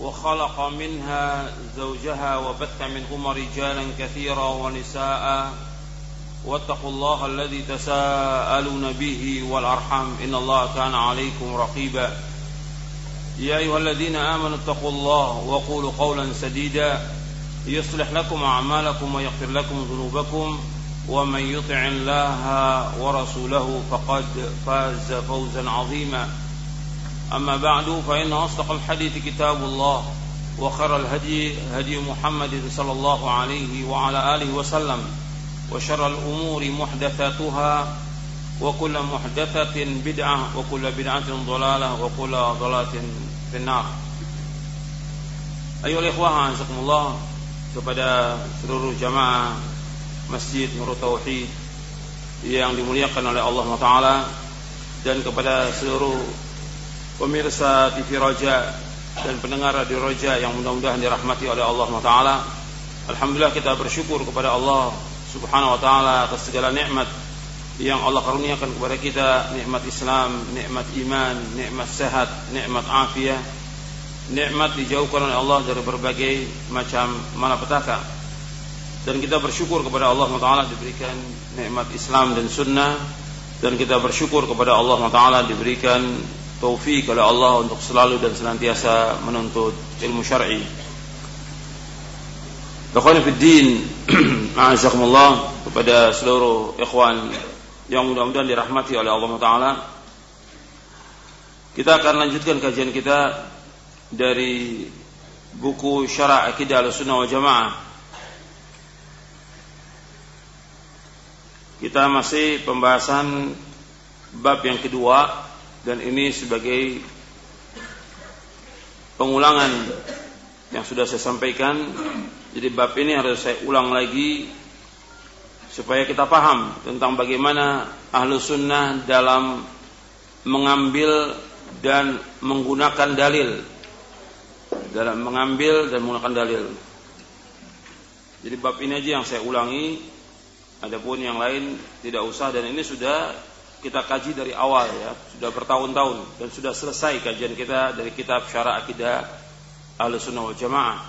وخلق منها زوجها وبث منهما رجالا كثيرا ونساء. واتقوا الله الذي تساءلون به والأرحم إن الله كان عليكم رقيبا. يا أيها الذين آمنوا اتقوا الله وقولوا قولا سديدا. يصلح لكم أعمالكم ويغفر لكم ذنوبكم. ومن يطع الله ورسوله فقد فاز فوزا عظيما. أما بعد فإن أصدق الحديث كتاب الله وخر الهدي هدي محمد صلى الله عليه وعلى آله وسلم وشر الأمور محدثاتها وكل محدثة بدعة وكل بدعة ضلالة وكل ضلالة في النار. أيها الإخوة أعزكم الله kepada seluruh jamaah Masjid Nurul Tauhid yang dimuliakan oleh Allah Taala dan kepada seluruh pemirsa TV Roja dan pendengar Radio Roja yang mudah-mudahan dirahmati oleh Allah Taala. Alhamdulillah kita bersyukur kepada Allah Subhanahu wa taala atas segala nikmat yang Allah karuniakan kepada kita, nikmat Islam, nikmat iman, nikmat sehat, nikmat afiah, nikmat dijauhkan oleh Allah dari berbagai macam malapetaka. Dan kita bersyukur kepada Allah Taala diberikan nikmat Islam dan sunnah dan kita bersyukur kepada Allah Taala diberikan taufik oleh Allah untuk selalu dan senantiasa menuntut ilmu syar'i. Ikhwan fi din, a'azakumullah kepada seluruh ikhwan yang mudah-mudahan dirahmati oleh Allah taala. Kita akan lanjutkan kajian kita dari buku Syara' Akidah Ahlussunnah wal Jamaah. Kita masih pembahasan bab yang kedua dan ini sebagai pengulangan yang sudah saya sampaikan. Jadi bab ini harus saya ulang lagi supaya kita paham tentang bagaimana ahlu sunnah dalam mengambil dan menggunakan dalil dalam mengambil dan menggunakan dalil. Jadi bab ini aja yang saya ulangi. Adapun yang lain tidak usah dan ini sudah kita kaji dari awal ya, sudah bertahun-tahun dan sudah selesai kajian kita dari kitab Syara' Akidah Ahlussunnah wal Jamaah.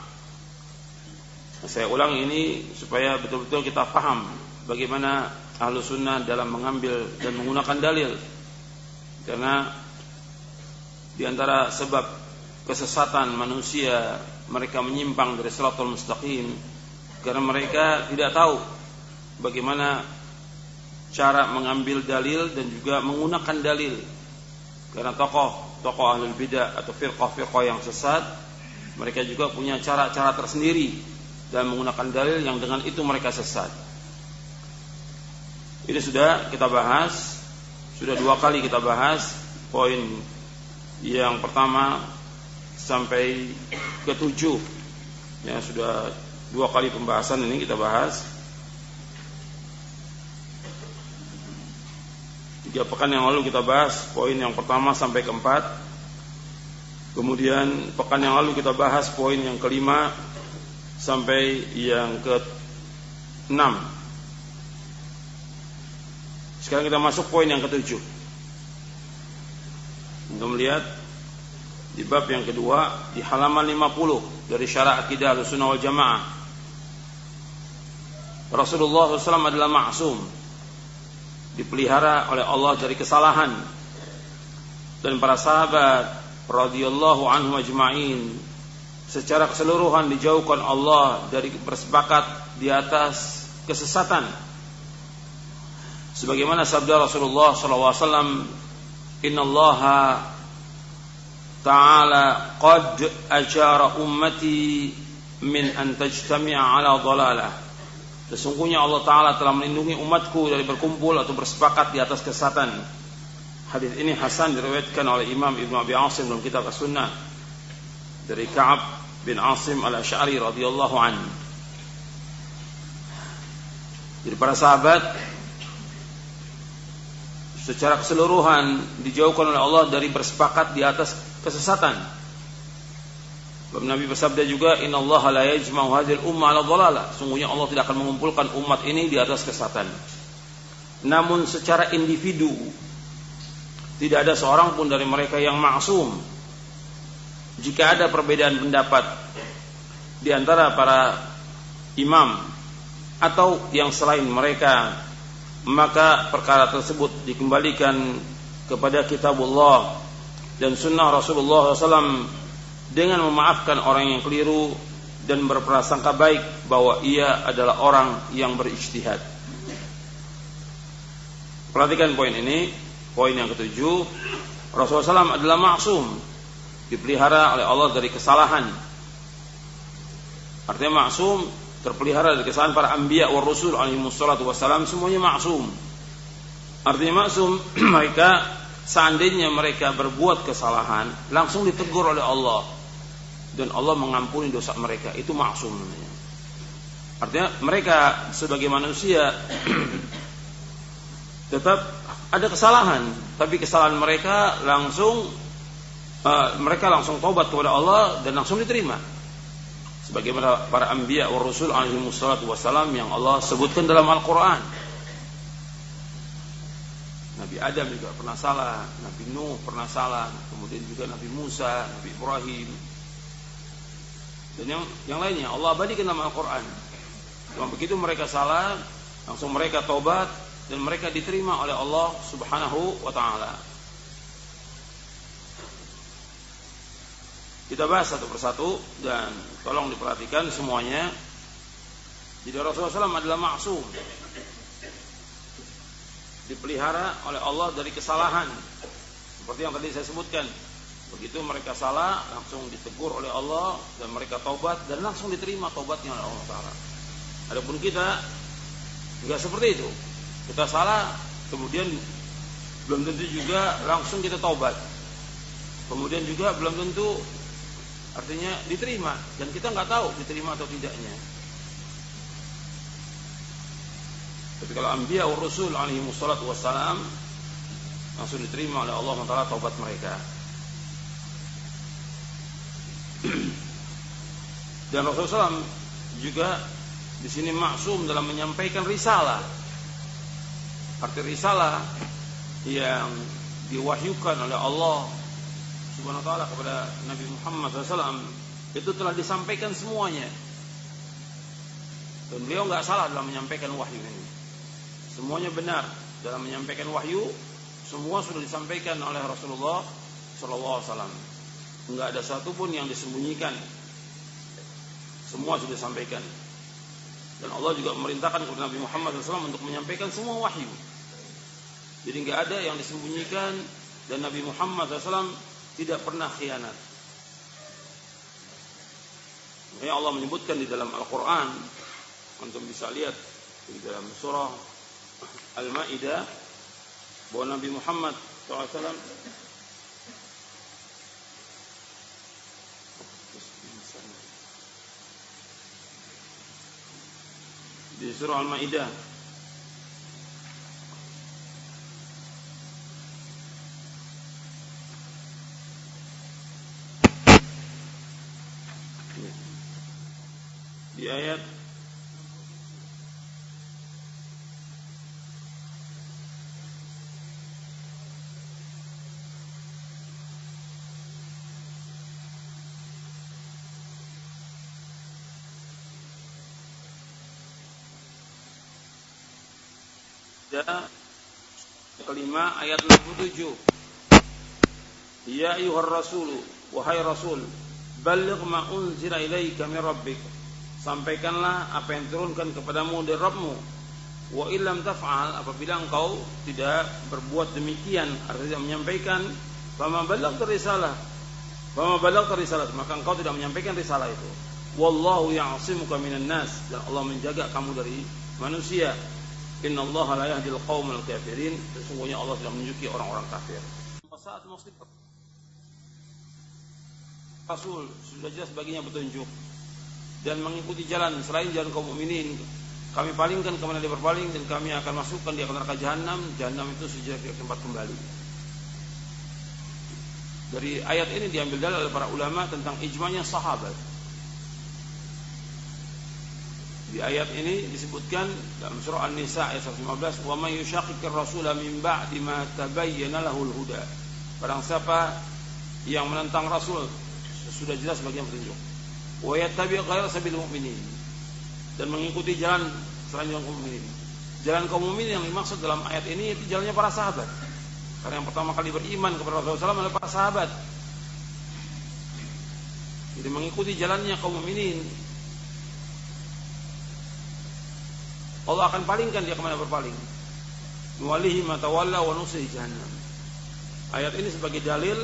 Nah, saya ulang ini supaya betul-betul kita paham bagaimana ahlu sunnah dalam mengambil dan menggunakan dalil karena di antara sebab kesesatan manusia mereka menyimpang dari salatul mustaqim karena mereka tidak tahu bagaimana cara mengambil dalil dan juga menggunakan dalil karena tokoh tokoh ahlul bidah atau firqah-firqah yang sesat mereka juga punya cara-cara tersendiri dalam menggunakan dalil yang dengan itu mereka sesat ini sudah kita bahas, sudah dua kali kita bahas poin yang pertama sampai ketujuh. Ya sudah dua kali pembahasan ini kita bahas. Tiga pekan yang lalu kita bahas poin yang pertama sampai keempat. Kemudian pekan yang lalu kita bahas poin yang kelima sampai yang ke enam. Sekarang kita masuk poin yang ketujuh. Untuk melihat di bab yang kedua di halaman 50 dari syara' akidah sunnah wal jamaah. Rasulullah SAW adalah maksum dipelihara oleh Allah dari kesalahan. Dan para sahabat radhiyallahu anhu ajma'in secara keseluruhan dijauhkan Allah dari bersepakat di atas kesesatan. Sebagaimana sabda Rasulullah SAW Inna Allah Ta'ala qad ajara ummati min an tajtami'a ala dhalalah Sesungguhnya Allah Ta'ala telah melindungi umatku dari berkumpul atau bersepakat di atas kesatan. Hadis ini Hasan diriwayatkan oleh Imam Ibn Abi Asim dalam kitab As-Sunnah. Dari Ka'ab bin Asim al-Ash'ari radhiyallahu an. Jadi para sahabat secara keseluruhan dijauhkan oleh Allah dari bersepakat di atas kesesatan. Nabi bersabda juga, Inna Allah la yajma'u hadil umma ala dhalala. Sungguhnya Allah tidak akan mengumpulkan umat ini di atas kesesatan. Namun secara individu, tidak ada seorang pun dari mereka yang maksum. Jika ada perbedaan pendapat di antara para imam atau yang selain mereka maka perkara tersebut dikembalikan kepada kitabullah dan sunnah Rasulullah SAW dengan memaafkan orang yang keliru dan berprasangka baik bahwa ia adalah orang yang berijtihad. Perhatikan poin ini, poin yang ketujuh, Rasulullah SAW adalah maksum, dipelihara oleh Allah dari kesalahan. Artinya maksum terpelihara dari kesalahan para anbiya wa rasul alaihi wassalatu wassalam semuanya maksum. Artinya maksum mereka seandainya mereka berbuat kesalahan langsung ditegur oleh Allah dan Allah mengampuni dosa mereka itu maksum. Artinya mereka sebagai manusia tetap ada kesalahan, tapi kesalahan mereka langsung uh, mereka langsung tobat kepada Allah dan langsung diterima sebagaimana para anbiya wa rasul alaihi wassalam yang Allah sebutkan dalam Al-Qur'an. Nabi Adam juga pernah salah, Nabi Nuh pernah salah, kemudian juga Nabi Musa, Nabi Ibrahim. Dan yang yang lainnya Allah abadikan dalam Al-Qur'an. Cuma begitu mereka salah, langsung mereka tobat dan mereka diterima oleh Allah Subhanahu wa taala. Kita bahas satu persatu dan tolong diperhatikan semuanya. Jadi Rasulullah SAW adalah maksum. Dipelihara oleh Allah dari kesalahan. Seperti yang tadi saya sebutkan. Begitu mereka salah, langsung ditegur oleh Allah dan mereka taubat dan langsung diterima taubatnya oleh Allah Taala. Adapun kita juga seperti itu. Kita salah, kemudian belum tentu juga langsung kita taubat. Kemudian juga belum tentu Artinya diterima dan kita nggak tahu diterima atau tidaknya. Tapi kalau anbiya wa rasul alaihi wassalam langsung diterima oleh Allah Taala taubat mereka. Dan Rasulullah SAW juga di sini maksum dalam menyampaikan risalah. Arti risalah yang diwahyukan oleh Allah Subhanahu wa taala kepada Nabi Muhammad SAW itu telah disampaikan semuanya. Dan beliau nggak salah dalam menyampaikan wahyu ini. Semuanya benar dalam menyampaikan wahyu, semua sudah disampaikan oleh Rasulullah Shallallahu Alaihi Wasallam. Nggak ada satupun yang disembunyikan. Semua sudah disampaikan. Dan Allah juga memerintahkan kepada Nabi Muhammad SAW untuk menyampaikan semua wahyu. Jadi nggak ada yang disembunyikan dan Nabi Muhammad SAW tidak pernah khianat. Makanya Allah menyebutkan di dalam Al-Quran, untuk bisa lihat di dalam surah Al-Ma'idah, bahwa Nabi Muhammad SAW di surah Al-Maidah. Di ayat kelima ayat 67 Ya ayuhar rasul wahai rasul balligh ma unzila ilaika min rabbik. Sampaikanlah apa yang turunkan kepadamu dari Rabbmu. Wa illam taf'al apabila engkau tidak berbuat demikian artinya menyampaikan fama balagh risalah. Fama balagh risalah maka engkau tidak menyampaikan risalah itu. Wallahu ya'simuka minan nas dan Allah menjaga kamu dari manusia inna Allah la yahdil qaumal kafirin. Sesungguhnya Allah tidak menunjuki orang-orang kafir. Saat muslim Rasul sudah jelas baginya petunjuk. Dan mengikuti jalan selain jalan kaum mukminin kami palingkan ke mana dia berpaling dan kami akan masukkan dia ke neraka jahanam jahanam itu sejak tempat kembali. Dari ayat ini diambil dalil oleh para ulama tentang ijma'nya sahabat di ayat ini disebutkan dalam surah An-Nisa ayat 115 wa may yushaqiqir rasula min ba'di ma tabayyana lahul huda barang siapa yang menentang rasul sudah jelas bagian petunjuk wa yattabi' ghayra sabil mu'minin dan mengikuti jalan selain jalan kaum mukminin. Jalan kaum mukminin yang dimaksud dalam ayat ini itu jalannya para sahabat. Karena yang pertama kali beriman kepada Rasulullah SAW adalah para sahabat. Jadi mengikuti jalannya kaum mukminin. Allah akan palingkan dia ke mana berpaling. Nuwalihi matawalla wa nusihi jahannam. Ayat ini sebagai dalil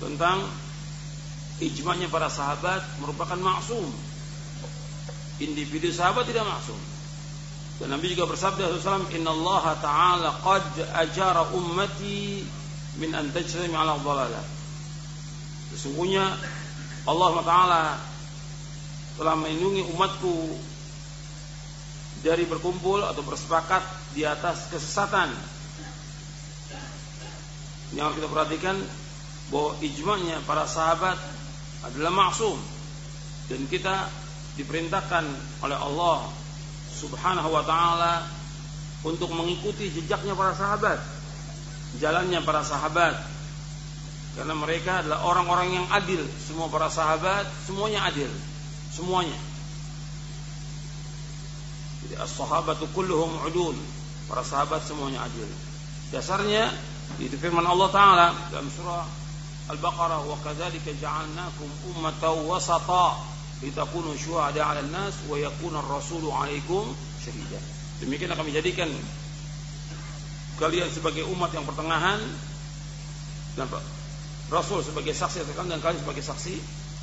tentang ijma'nya para sahabat merupakan maksum individu sahabat tidak maksum. Dan Nabi juga bersabda SAW, Inna Allah Ta'ala qad ajara ummati min an tajrimi ala dhalalah. Sesungguhnya Allah Ta'ala telah melindungi umatku dari berkumpul atau bersepakat di atas kesesatan. Yang kita perhatikan bahwa ijma'nya para sahabat adalah maksum dan kita diperintahkan oleh Allah Subhanahu wa taala untuk mengikuti jejaknya para sahabat, jalannya para sahabat. Karena mereka adalah orang-orang yang adil, semua para sahabat semuanya adil, semuanya. As-sahabatu kulluhum udul, para sahabat semuanya adil. Dasarnya itu firman Allah taala dalam surah Al-Baqarah wa kadzalika ja'alnakum ummatan wasata litakunu syuhada 'alan nas wa yakuna ar-rasulu 'alaikum syahida. Demikian akan menjadikan kalian sebagai umat yang pertengahan dan Rasul sebagai saksi atas kalian dan kalian sebagai saksi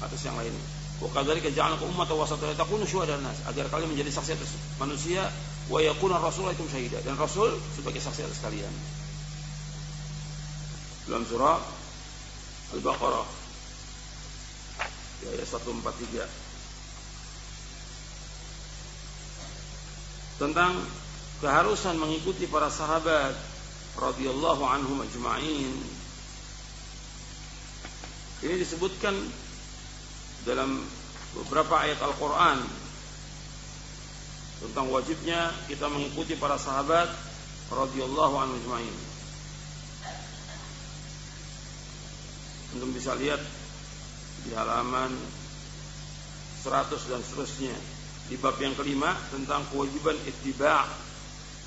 atas yang lainnya. Kadzalika ja'alnakum ummatan wasatan litakunu syuhada nas agar kalian menjadi saksi atas manusia wa yakuna ar-rasulu 'alaikum syahida dan Rasul sebagai saksi atas kalian. Dalam surah Al-Baqarah ayat 143 tentang keharusan mengikuti para sahabat radhiyallahu anhum ajma'in. Ini disebutkan dalam beberapa ayat Al-Qur'an tentang wajibnya kita mengikuti para sahabat radhiyallahu anhum ajma'in. Untuk bisa lihat di halaman 100 dan seterusnya di bab yang kelima tentang kewajiban ittiba'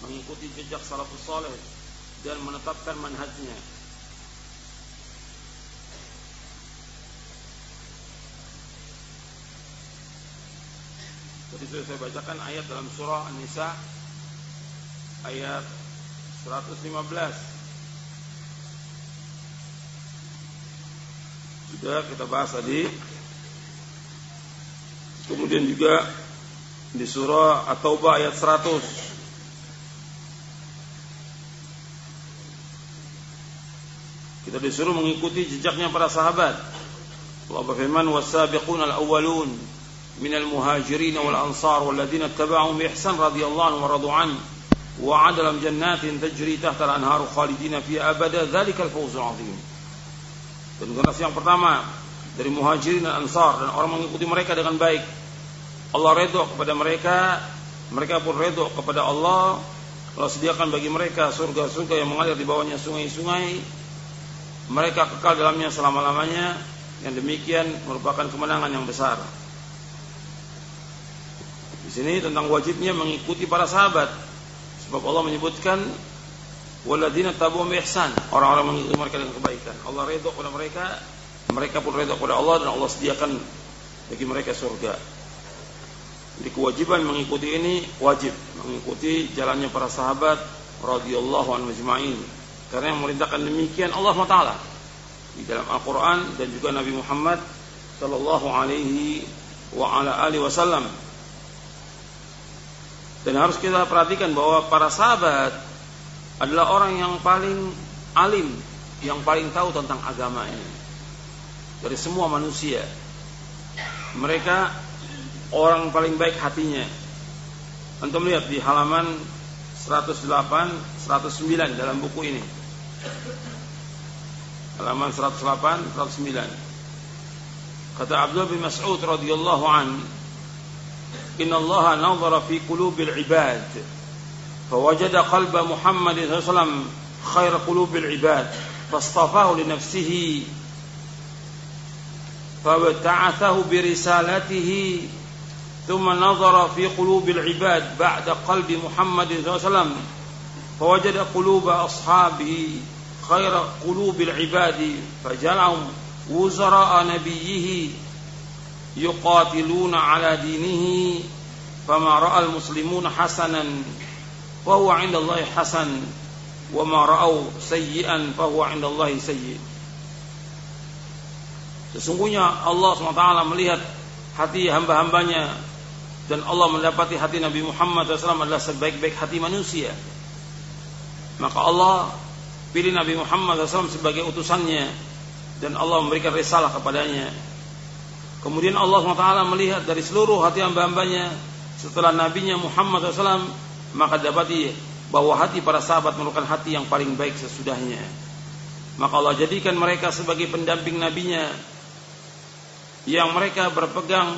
mengikuti jejak salafus saleh dan menetapkan manhajnya. Tadi sudah saya bacakan ayat dalam surah An-Nisa ayat 115. Sudah kita bahas tadi. Kemudian juga di surah At-Taubah ayat 100 kita disuruh mengikuti jejaknya para sahabat Allah berfirman wasabiqun al-awwalun ansar walladzina ittaba'uhum bi ihsan radhiyallahu anhum wa radu an wa adalam jannatin tajri tahta al-anharu khalidina fiha abada dzalikal fawzul azim dan generasi yang pertama dari muhajirin dan ansar dan orang mengikuti mereka dengan baik. Allah redho kepada mereka. Mereka pun redho kepada Allah. Allah sediakan bagi mereka surga-surga yang mengalir di bawahnya sungai-sungai. Mereka kekal dalamnya selama-lamanya. Yang demikian merupakan kemenangan yang besar di sini tentang wajibnya mengikuti para sahabat. Sebab Allah menyebutkan waladina tabu ihsan. Orang-orang mengikuti mereka dengan kebaikan. Allah redho kepada mereka mereka pun redho kepada Allah dan Allah sediakan bagi mereka surga. Jadi kewajiban mengikuti ini wajib mengikuti jalannya para sahabat radhiyallahu anhu ajma'in. Karena yang merintahkan demikian Allah Taala di dalam Al-Qur'an dan juga Nabi Muhammad sallallahu alaihi wa ala alihi wasallam. Dan harus kita perhatikan bahwa para sahabat adalah orang yang paling alim, yang paling tahu tentang agama ini. Dari semua manusia. Mereka orang paling baik hatinya Antum lihat di halaman 108, 109 dalam buku ini. Halaman 108, 109. Kata Abdullah bin Mas'ud radhiyallahu an, "Inna Allah nazara fi qulubil ibad, فوجد قلب محمد صلى الله عليه وسلم خير قلوب العباد فاصطفاه لنفسه فابتعثه برسالته ثم نظر في قلوب العباد بعد قلب محمد صلى الله عليه وسلم فوجد قلوب أصحابه خير قلوب العباد فجعلهم وزراء نبيه yuqatiluna ala dinihi fama ra'al muslimuna hasanan fa huwa 'inda Allah hasan wa ma ra'au sayyi'an fa huwa 'inda Allah sayyi' Sesungguhnya Allah SWT melihat hati hamba-hambanya dan Allah mendapati hati Nabi Muhammad SAW adalah sebaik-baik hati manusia. Maka Allah pilih Nabi Muhammad SAW sebagai utusannya dan Allah memberikan risalah kepadanya. Kemudian Allah SWT melihat dari seluruh hati hamba-hambanya setelah nabinya Muhammad SAW maka dapati bahwa hati para sahabat merupakan hati yang paling baik sesudahnya. Maka Allah jadikan mereka sebagai pendamping nabinya yang mereka berpegang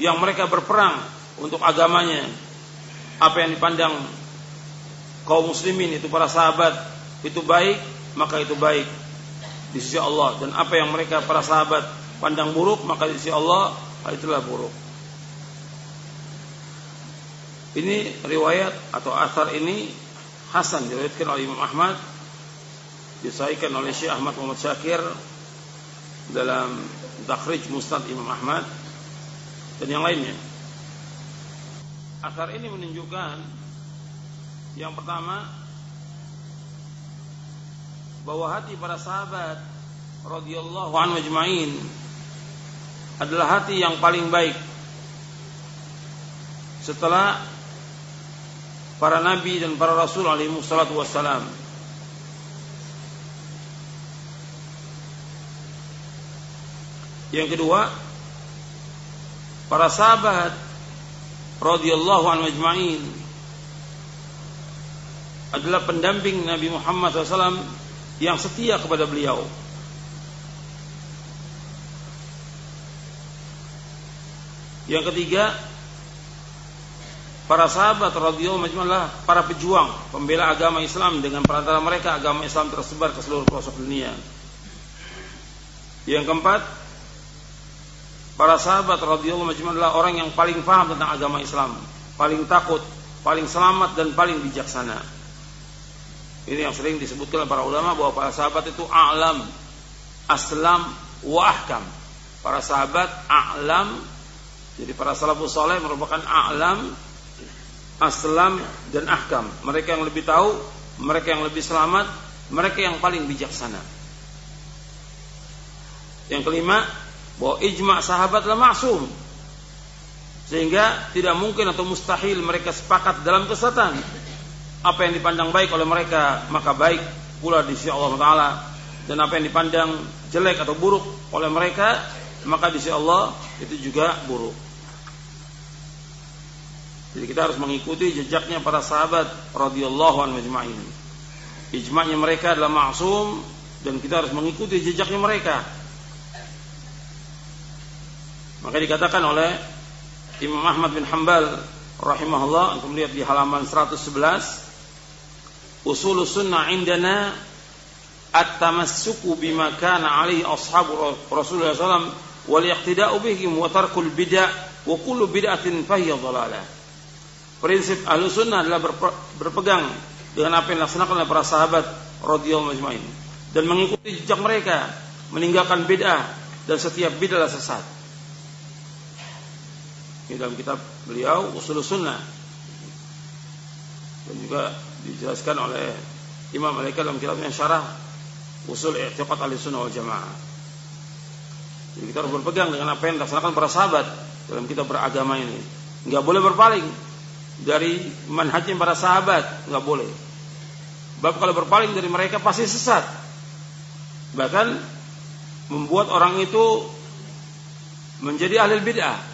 yang mereka berperang untuk agamanya apa yang dipandang kaum muslimin itu para sahabat itu baik maka itu baik di sisi Allah dan apa yang mereka para sahabat pandang buruk maka di sisi Allah itulah buruk ini riwayat atau asar ini Hasan diriwayatkan oleh Imam Ahmad disahihkan oleh Syekh Ahmad Muhammad Syakir dalam Takhrij Mustad Imam Ahmad dan yang lainnya. Asar ini menunjukkan yang pertama bahwa hati para sahabat radhiyallahu anhu ajmain adalah hati yang paling baik setelah para nabi dan para rasul alaihi wassalatu wassalam. Yang kedua, para sahabat radhiyallahu anhu ajma'in adalah pendamping Nabi Muhammad SAW yang setia kepada beliau. Yang ketiga, para sahabat radhiyallahu adalah para pejuang pembela agama Islam dengan perantara mereka agama Islam tersebar ke seluruh pelosok dunia. Yang keempat, Para sahabat radhiyallahu adalah orang yang paling paham tentang agama Islam, paling takut, paling selamat dan paling bijaksana. Ini yang sering disebutkan para ulama bahwa para sahabat itu a'lam, aslam, wa. Para sahabat a'lam, jadi para salafus saleh merupakan a'lam, aslam dan ahkam. Mereka yang lebih tahu, mereka yang lebih selamat, mereka yang paling bijaksana. Yang kelima, bahwa ijma sahabatlah maksum sehingga tidak mungkin atau mustahil mereka sepakat dalam kesesatan apa yang dipandang baik oleh mereka maka baik pula di sisi Allah Taala dan apa yang dipandang jelek atau buruk oleh mereka maka di sisi Allah itu juga buruk jadi kita harus mengikuti jejaknya para sahabat radhiyallahu anhu ajma'in ijma'nya mereka adalah maksum dan kita harus mengikuti jejaknya mereka maka dikatakan oleh Imam Ahmad bin Hambal rahimahullah untuk melihat di halaman 111 usul sunnah indana at-tamassuku bima kana alaihi ashabu Rasulullah SAW wal iqtida'u bihim wa tarkul bid'ah wa kullu bid'atin fahiya dhalalah. Prinsip ahlu sunnah adalah berpegang dengan apa yang dilaksanakan oleh para sahabat radhiyallahu ajmain dan mengikuti jejak mereka, meninggalkan bid'ah dan setiap bid'ah sesat. Ini dalam kitab beliau Usul Sunnah dan juga dijelaskan oleh Imam Malaikat dalam kitabnya Syarah Usul I'tiqad Ahli Sunnah wal Jamaah. Jadi kita harus berpegang dengan apa yang dilaksanakan para sahabat dalam kita beragama ini. Enggak boleh berpaling dari manhajnya para sahabat, enggak boleh. Sebab kalau berpaling dari mereka pasti sesat. Bahkan membuat orang itu menjadi ahli bid'ah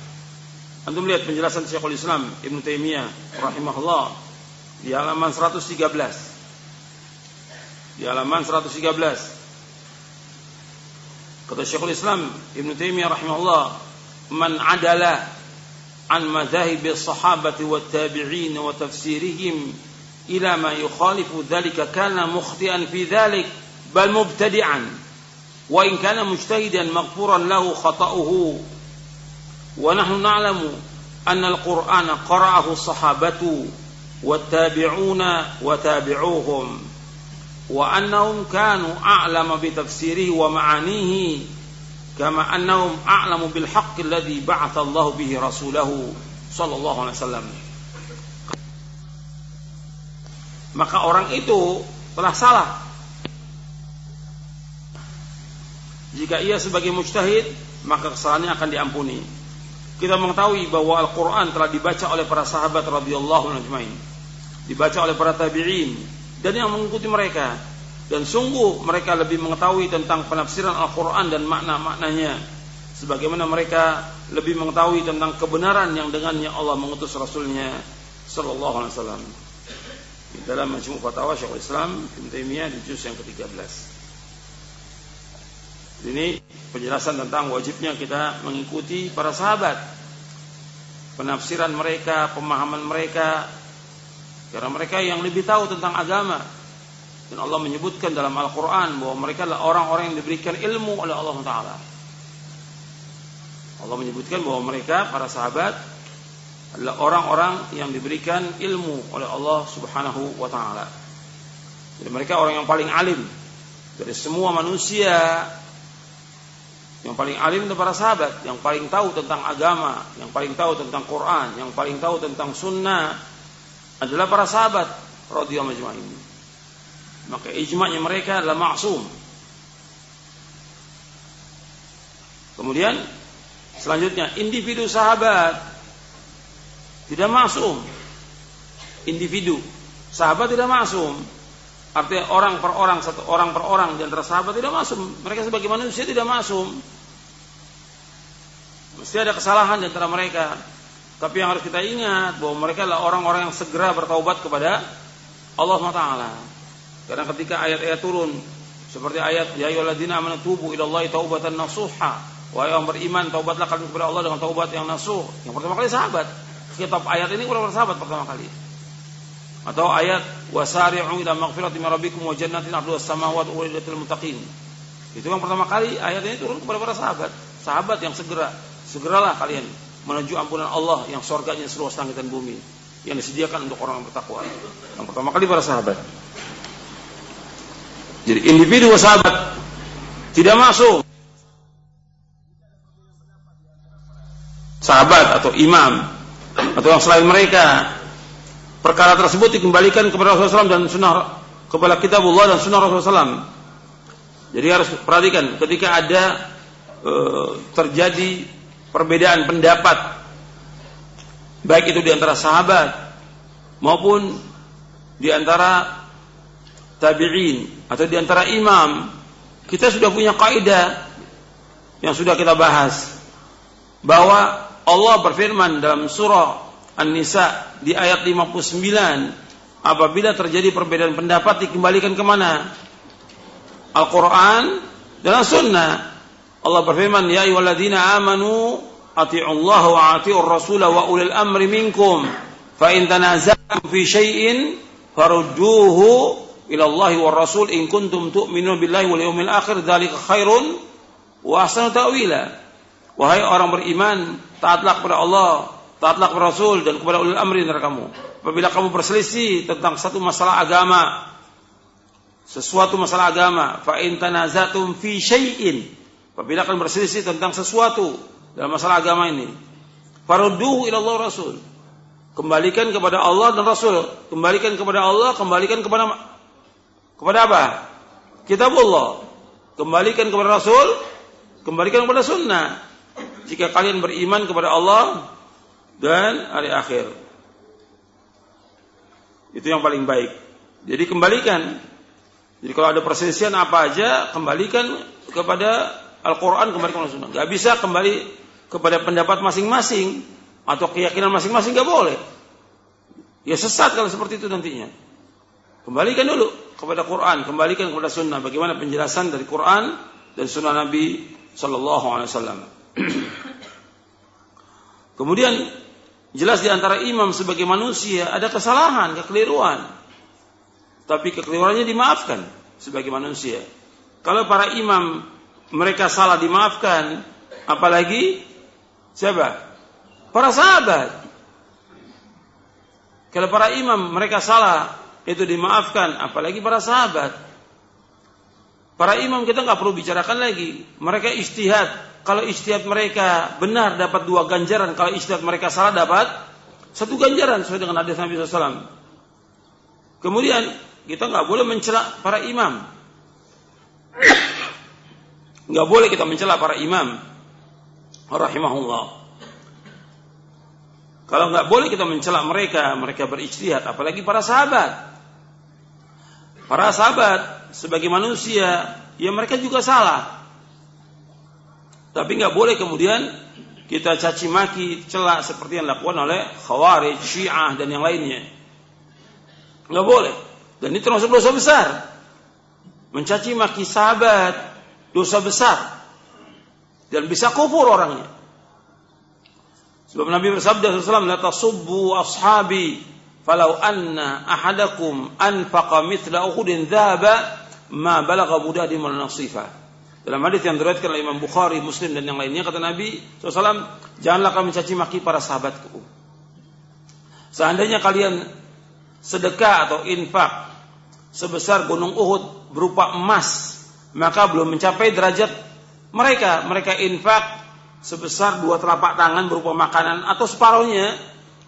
Antum lihat penjelasan Syekhul Islam Ibn Taimiyah rahimahullah di halaman 113. Di halaman 113. Kata Syekhul Islam Ibn Taimiyah rahimahullah, "Man adala عن مذاهب الصحابة والتابعين وتفسيرهم إلى ما يخالف ذلك كان مخطئا في ذلك بل مبتدعا. وإن كان مجتهدا مغفورا له خطأه. ونحن نعلم أن القرآن قرأه الصحابة والتابعون وتابعوهم وأنهم كانوا أعلم بتفسيره ومعانيه kama annahum a'lamu bil haqqi alladhi ba'atha Allah bihi rasulahu sallallahu alaihi wasallam maka orang itu telah salah. Jika ia sebagai mujtahid maka kesalahannya akan diampuni. Kita mengetahui bahwa Al-Qur'an telah dibaca oleh para sahabat radhiyallahu anhum dibaca oleh para tabi'in. Dan yang mengikuti mereka dan sungguh mereka lebih mengetahui tentang penafsiran Al-Quran dan makna-maknanya sebagaimana mereka lebih mengetahui tentang kebenaran yang dengannya Allah mengutus Rasulnya Sallallahu Alaihi Wasallam dalam Majmu' Fatawa Syekhul Islam Ibn Taimiyah di juz yang ke-13 ini penjelasan tentang wajibnya kita mengikuti para sahabat. Penafsiran mereka, pemahaman mereka. Karena mereka yang lebih tahu tentang agama. Dan Allah menyebutkan dalam Al-Quran bahwa mereka adalah orang-orang yang diberikan ilmu oleh Allah Ta'ala. Allah menyebutkan bahwa mereka, para sahabat, adalah orang-orang yang diberikan ilmu oleh Allah Subhanahu wa Ta'ala. Jadi mereka orang yang paling alim dari semua manusia yang paling alim itu para sahabat, yang paling tahu tentang agama, yang paling tahu tentang Quran, yang paling tahu tentang sunnah adalah para sahabat radhiyallahu majma'in. Maka ijma'nya mereka adalah maksum. Kemudian selanjutnya individu sahabat tidak maksum. Individu sahabat tidak maksum. Artinya orang per orang satu orang per orang di antara sahabat tidak masuk. Mereka sebagai manusia tidak masuk. Mesti ada kesalahan di antara mereka. Tapi yang harus kita ingat bahwa mereka adalah orang-orang yang segera bertaubat kepada Allah Taala. Karena ketika ayat-ayat turun seperti ayat ya ayyuhalladzina amanu tubu ilallahi taubatan nasuha. Wahai orang beriman, taubatlah kalian kepada Allah dengan taubat yang nasuh. Yang pertama kali sahabat. Kitab ayat ini kepada sahabat pertama kali. Atau ayat wasari'u ila maghfirati rabbikum wa jannatin 'arduha as-samawati wal ardu muttaqin. Itu yang pertama kali ayat ini turun kepada para sahabat. Sahabat yang segera segeralah kalian menuju ampunan Allah yang surganya seluas langit dan bumi yang disediakan untuk orang yang bertakwa. Yang pertama kali para sahabat. Jadi individu sahabat tidak masuk. Sahabat atau imam atau yang selain mereka. Perkara tersebut dikembalikan kepada Rasulullah SAW dan sunnah kepada kitabullah dan sunnah Rasulullah SAW. Jadi harus perhatikan ketika ada e, terjadi perbedaan pendapat baik itu di antara sahabat maupun di antara tabi'in atau di antara imam kita sudah punya kaidah yang sudah kita bahas bahwa Allah berfirman dalam surah An-Nisa di ayat 59 apabila terjadi perbedaan pendapat dikembalikan ke mana Al-Quran dan Sunnah Allah berfirman, "Ya ayyuhalladzina amanu Allah wa atiiur rasul wa ulil amri minkum. Fa fi syai'in farudduhu ila Allah wa rasul in kuntum tu'minuna billahi wal yawmil akhir dzalika khairun wa ahsanu ta'wila." Wahai orang beriman, taatlah kepada Allah, taatlah kepada Rasul dan kepada ulil amri dari kamu. Apabila kamu berselisih tentang satu masalah agama, sesuatu masalah agama, fa in tanazatum fi syai'in Apabila akan berselisih tentang sesuatu dalam masalah agama ini, farudduhu ila Allah Rasul. Kembalikan kepada Allah dan Rasul. Kembalikan kepada Allah, kembalikan kepada kepada apa? Kitabullah. Kembalikan kepada Rasul, kembalikan kepada sunnah. Jika kalian beriman kepada Allah dan hari akhir. Itu yang paling baik. Jadi kembalikan. Jadi kalau ada perselisihan apa aja, kembalikan kepada Al-Quran kembali kepada Sunnah. Gak bisa kembali kepada pendapat masing-masing. atau keyakinan masing-masing nggak boleh. Ya sesat kalau seperti itu nantinya. Kembalikan dulu kepada Quran, kembalikan kepada Sunnah. Bagaimana penjelasan dari Quran dan Sunnah Nabi Sallallahu Alaihi Wasallam. Kemudian jelas di antara imam sebagai manusia ada kesalahan, kekeliruan. Tapi kekeliruannya dimaafkan sebagai manusia. Kalau para imam mereka salah dimaafkan, apalagi siapa? Para sahabat. Kalau para imam mereka salah itu dimaafkan, apalagi para sahabat. Para imam kita nggak perlu bicarakan lagi. Mereka istihad. Kalau istihad mereka benar dapat dua ganjaran. Kalau istihad mereka salah dapat satu ganjaran sesuai dengan hadis Nabi SAW. Kemudian kita nggak boleh mencela para imam. Nggak boleh kita mencela para imam. Rahimahullah. Kalau nggak boleh kita mencela mereka, mereka berijtihad, apalagi para sahabat. Para sahabat sebagai manusia, ya mereka juga salah. Tapi nggak boleh kemudian kita caci maki, celak seperti yang dilakukan oleh Khawarij, Syiah dan yang lainnya. Nggak boleh. Dan ini termasuk dosa besar. Mencaci maki sahabat, dosa besar. Dan bisa kufur orangnya. Sebab Nabi bersabda SAW, "La tasubbu ashabi falau anna ahadakum anfaqa mithla Uhudin dhaba ma balagha mudadi nasifa." Dalam hadis yang diriwayatkan oleh Imam Bukhari, Muslim dan yang lainnya kata Nabi SAW, "Janganlah kami caci maki para sahabatku." Seandainya kalian sedekah atau infak sebesar gunung Uhud berupa emas, maka belum mencapai derajat mereka. Mereka infak sebesar dua telapak tangan berupa makanan atau separuhnya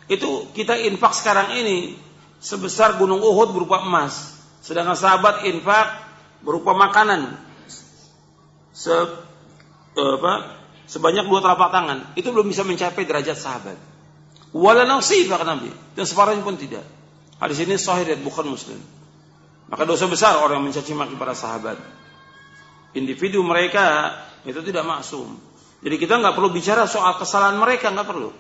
itu kita infak sekarang ini sebesar gunung Uhud berupa emas. Sedangkan sahabat infak berupa makanan se, eh, apa, sebanyak dua telapak tangan. Itu belum bisa mencapai derajat sahabat. Wala nasib kata Nabi. Dan separuhnya pun tidak. Hadis ini sahih dan bukan muslim. Maka dosa besar orang yang mencaci maki para sahabat. Individu mereka itu tidak maksum. Jadi kita nggak perlu bicara soal kesalahan mereka, nggak perlu.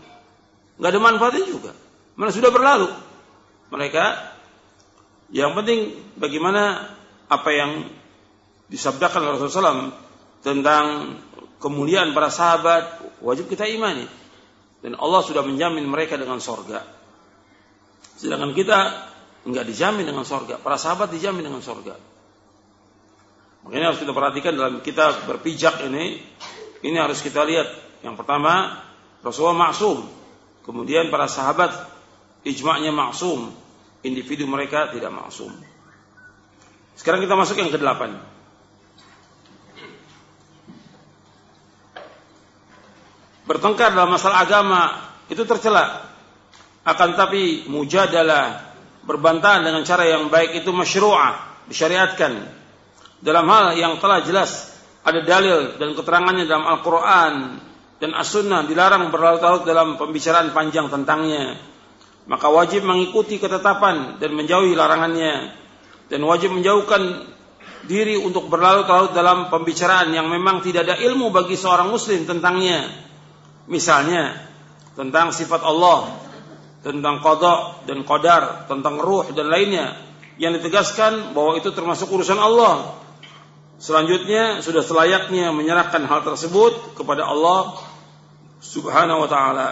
Nggak ada manfaatnya juga. Mana sudah berlalu. Mereka yang penting bagaimana apa yang disabdakan oleh Rasulullah SAW tentang kemuliaan para sahabat wajib kita imani. Dan Allah sudah menjamin mereka dengan sorga. Sedangkan kita nggak dijamin dengan sorga. Para sahabat dijamin dengan sorga. Makanya harus kita perhatikan dalam kita berpijak ini ini harus kita lihat. Yang pertama, Rasulullah maksum. Kemudian para sahabat ijma'nya maksum. Individu mereka tidak maksum. Sekarang kita masuk yang ke-8. Bertengkar dalam masalah agama itu tercela. Akan tapi mujadalah berbantahan dengan cara yang baik itu masyru'ah, disyariatkan. Dalam hal yang telah jelas ada dalil dan keterangannya dalam Al-Quran dan As-Sunnah dilarang berlarut-larut dalam pembicaraan panjang tentangnya. Maka wajib mengikuti ketetapan dan menjauhi larangannya. Dan wajib menjauhkan diri untuk berlarut-larut dalam pembicaraan yang memang tidak ada ilmu bagi seorang muslim tentangnya. Misalnya, tentang sifat Allah, tentang kodok dan kodar, tentang ruh dan lainnya. Yang ditegaskan bahwa itu termasuk urusan Allah Selanjutnya sudah selayaknya menyerahkan hal tersebut kepada Allah Subhanahu wa taala.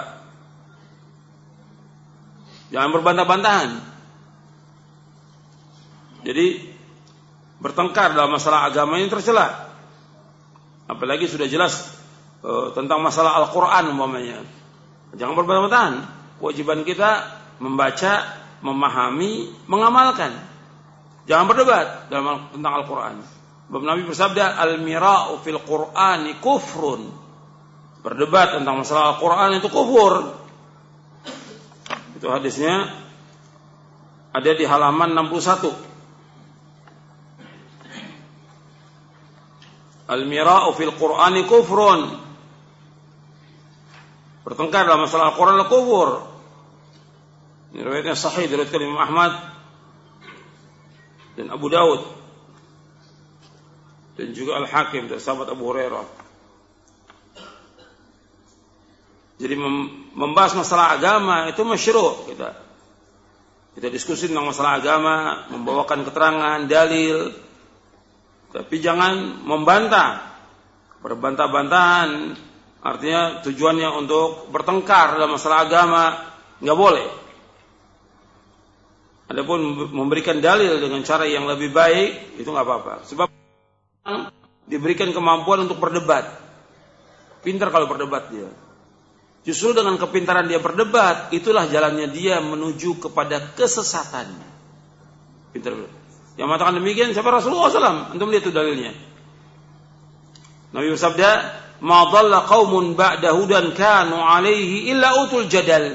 Jangan berbantah-bantahan. Jadi bertengkar dalam masalah agama ini tercela. Apalagi sudah jelas uh, tentang masalah Al-Qur'an umpamanya. Jangan berbantah-bantahan. Kewajiban kita membaca, memahami, mengamalkan. Jangan berdebat dalam tentang Al-Qur'an. Nabi bersabda al-mira'u fil Qur'ani kufrun. Berdebat tentang masalah Al-Qur'an itu kufur. Itu hadisnya ada di halaman 61. Al-mira'u fil Qur'ani kufrun. Bertengkar dalam masalah Al-Qur'an kufur. Ini riwayatnya sahih dari Imam Ahmad dan Abu Dawud dan juga Al-Hakim dari sahabat Abu Hurairah. Jadi membahas masalah agama itu masyru kita. Kita diskusi tentang masalah agama, membawakan keterangan, dalil. Tapi jangan membantah. Berbantah-bantahan artinya tujuannya untuk bertengkar dalam masalah agama, nggak boleh. Adapun memberikan dalil dengan cara yang lebih baik itu nggak apa-apa. Sebab diberikan kemampuan untuk berdebat. Pintar kalau berdebat dia. Justru dengan kepintaran dia berdebat, itulah jalannya dia menuju kepada kesesatan. Pintar. Yang mengatakan demikian siapa Rasulullah SAW? Antum lihat itu dalilnya. Nabi bersabda, "Ma dhalla qaumun ba'da hudan kanu alaihi illa utul jadal."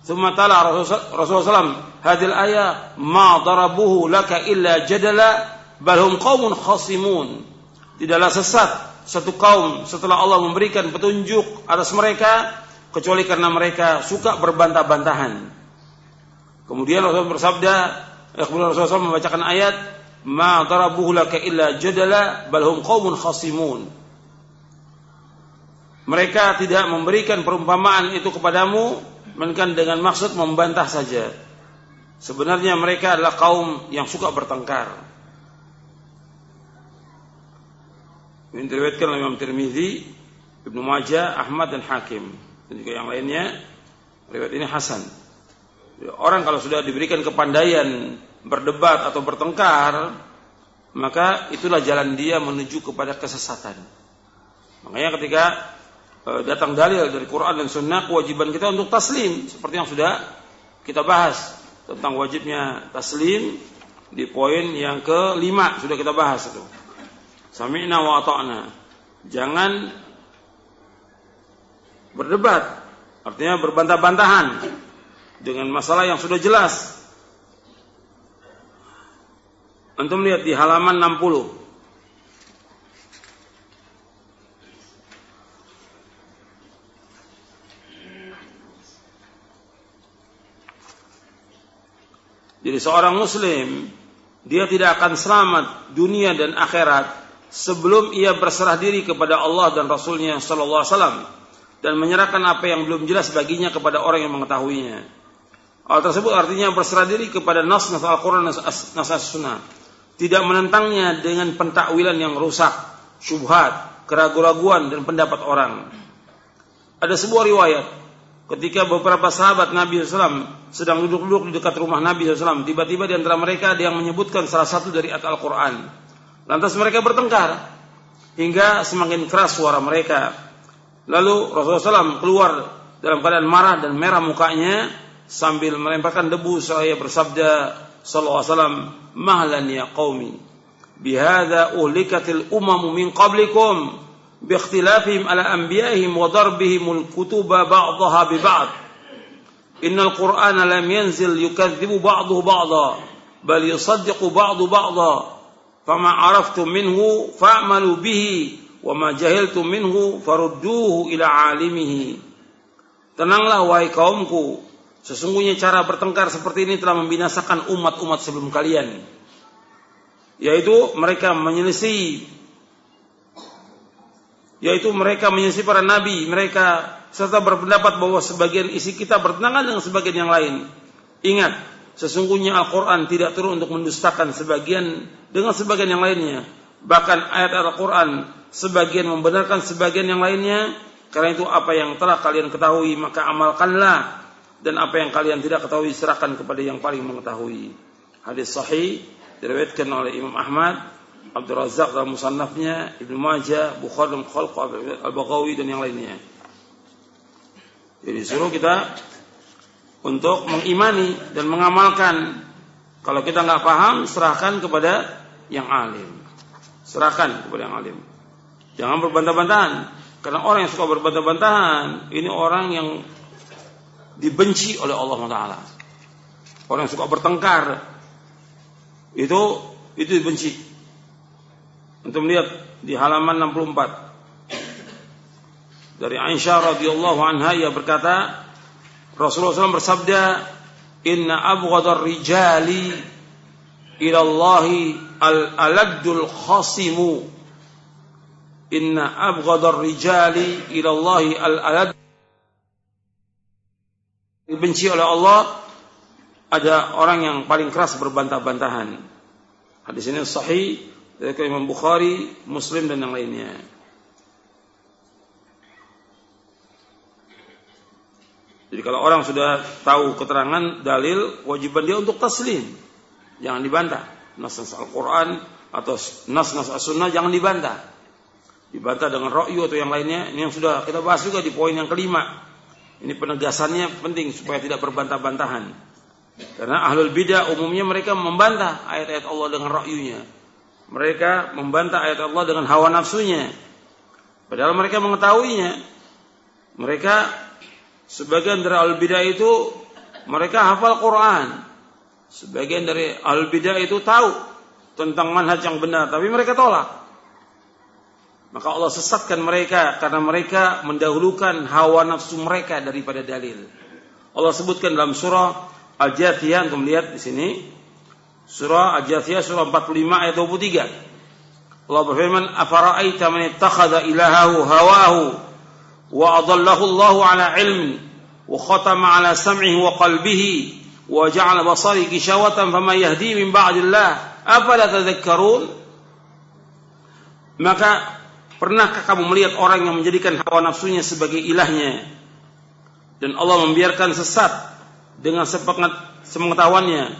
Thumma tala Rasulullah SAW, hadil ayat, "Ma darabuhu laka illa jadala, bal hum qaumun khasimun." Tidaklah sesat satu kaum setelah Allah memberikan petunjuk atas mereka kecuali karena mereka suka berbantah-bantahan. Kemudian Rasulullah bersabda, eh, kemudian SAW membacakan ayat, "Ma darabuhu laka illa jadala bal hum qaumun khasimun." Mereka tidak memberikan perumpamaan itu kepadamu melainkan dengan maksud membantah saja. Sebenarnya mereka adalah kaum yang suka bertengkar. Ini diriwayatkan oleh Imam Tirmizi, Ibnu Majah, Ahmad dan Hakim dan juga yang lainnya. Riwayat ini hasan. Orang kalau sudah diberikan kepandaian berdebat atau bertengkar, maka itulah jalan dia menuju kepada kesesatan. Makanya ketika e, datang dalil dari Quran dan Sunnah, kewajiban kita untuk taslim, seperti yang sudah kita bahas tentang wajibnya taslim di poin yang kelima sudah kita bahas itu. Sami'na wa ta'na. Jangan berdebat. Artinya berbantah-bantahan dengan masalah yang sudah jelas. Antum lihat di halaman 60. Jadi seorang muslim dia tidak akan selamat dunia dan akhirat sebelum ia berserah diri kepada Allah dan Rasulnya Sallallahu Alaihi Wasallam dan menyerahkan apa yang belum jelas baginya kepada orang yang mengetahuinya. Hal tersebut artinya berserah diri kepada nas nas Al-Quran nas nas Sunnah. Tidak menentangnya dengan pentakwilan yang rusak, syubhat, keraguan-raguan dan pendapat orang. Ada sebuah riwayat ketika beberapa sahabat Nabi SAW sedang duduk-duduk di dekat rumah Nabi SAW, tiba-tiba di antara mereka ada yang menyebutkan salah satu dari ayat Al-Quran. Lantas mereka bertengkar hingga semakin keras suara mereka. Lalu Rasulullah SAW keluar dalam keadaan marah dan merah mukanya sambil melemparkan debu saya bersabda sallallahu alaihi wasallam mahlan ya qaumi bihadza ulikatil umamu min qablikum باختلافهم على أنبيائهم وضربهم الكتب بعضها ببعض إن القرآن لم ينزل يكذب بعضه بعضا بل يصدق بعض بعضا fama araftum minhu fa'malu bihi wa ma jahiltum minhu farudduhu ila alimihi tenanglah wahai kaumku sesungguhnya cara bertengkar seperti ini telah membinasakan umat-umat sebelum kalian. Yaitu mereka menyelisih yaitu mereka menyelisih para nabi mereka serta berpendapat bahwa sebagian isi kita bertentangan dengan sebagian yang lain. Ingat Sesungguhnya Al-Quran tidak turun untuk mendustakan sebagian dengan sebagian yang lainnya. Bahkan ayat Al-Quran sebagian membenarkan sebagian yang lainnya. Karena itu apa yang telah kalian ketahui maka amalkanlah. Dan apa yang kalian tidak ketahui serahkan kepada yang paling mengetahui. Hadis sahih diriwayatkan oleh Imam Ahmad, Abdul Razak dalam musannafnya, Ibnu Majah, Bukhari dalam Khalq Al-Baghawi dan yang lainnya. Jadi suruh kita untuk mengimani dan mengamalkan. Kalau kita nggak paham, serahkan kepada yang alim. Serahkan kepada yang alim. Jangan berbantah-bantahan. Karena orang yang suka berbantah-bantahan, ini orang yang dibenci oleh Allah Taala. Orang yang suka bertengkar, itu itu dibenci. Untuk melihat di halaman 64 dari Aisyah radhiyallahu anha ia berkata, Rasulullah SAW bersabda, Inna abghadar rijali ilallahi al-aladdul khasimu. Inna abghadar rijali ilallahi al-alad dibenci oleh Allah ada orang yang paling keras berbantah-bantahan. Hadis ini sahih dari Imam Bukhari, Muslim dan yang lainnya. Jadi kalau orang sudah tahu keterangan dalil, wajiban dia untuk taslim. Jangan dibantah. Nas-nas Al-Quran atau nas-nas As-Sunnah jangan dibantah. Dibantah dengan ra'yu atau yang lainnya. Ini yang sudah kita bahas juga di poin yang kelima. Ini penegasannya penting supaya tidak berbantah-bantahan. Karena ahlul bidah umumnya mereka membantah ayat-ayat Allah dengan ra'yunya. Mereka membantah ayat Allah dengan hawa nafsunya. Padahal mereka mengetahuinya. Mereka Sebagian dari al-bidah itu mereka hafal Quran. Sebagian dari al-bidah itu tahu tentang manhaj yang benar, tapi mereka tolak. Maka Allah sesatkan mereka karena mereka mendahulukan hawa nafsu mereka daripada dalil. Allah sebutkan dalam surah Al-Jathiyah, untuk melihat di sini. Surah Al-Jathiyah surah 45 ayat 23. Allah berfirman, "Afara'aita man ittakhadha ilahahu hawahu وأضله الله على علم وختم على سمعه وقلبه وجعل بصره غشاوة فما يهدي من بعد الله أفلا تذكرون maka pernahkah kamu melihat orang yang menjadikan hawa nafsunya sebagai ilahnya dan Allah membiarkan sesat dengan sepengetahuannya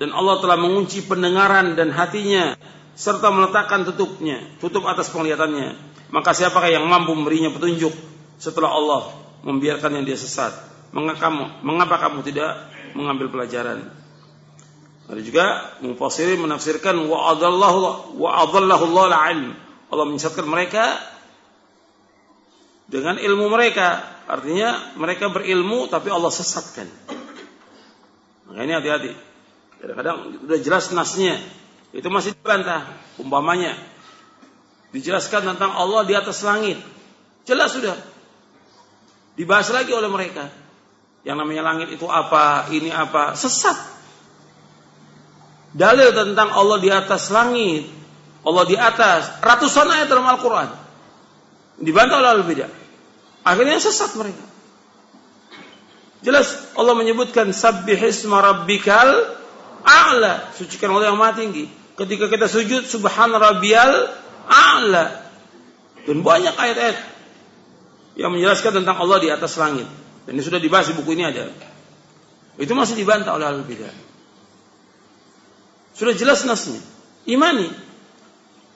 dan Allah telah mengunci pendengaran dan hatinya serta meletakkan tutupnya tutup atas penglihatannya maka siapakah yang mampu memberinya petunjuk Setelah Allah membiarkan yang dia sesat? Mengapa kamu, mengapa kamu tidak mengambil pelajaran? Ada juga mufassirin menafsirkan wa adallahu wa adallahu Allah ilm. Allah menyesatkan mereka dengan ilmu mereka. Artinya mereka berilmu tapi Allah sesatkan. Maka ini hati-hati. Kadang-kadang sudah jelas nasnya. Itu masih dibantah. Umpamanya. Dijelaskan tentang Allah di atas langit. Jelas sudah. Dibahas lagi oleh mereka. Yang namanya langit itu apa, ini apa, sesat. Dalil tentang Allah di atas langit, Allah di atas, ratusan ayat dalam Al-Quran. Dibantah oleh al-bidah. Akhirnya sesat mereka. Jelas Allah menyebutkan sabbihisma rabbikal a'la. Sucikan Allah yang maha tinggi. Ketika kita sujud subhan rabbiyal a'la. Dan banyak ayat-ayat yang menjelaskan tentang Allah di atas langit. Dan ini sudah dibahas di buku ini ada. Itu masih dibantah oleh al bidah. Sudah jelas nasnya. Imani.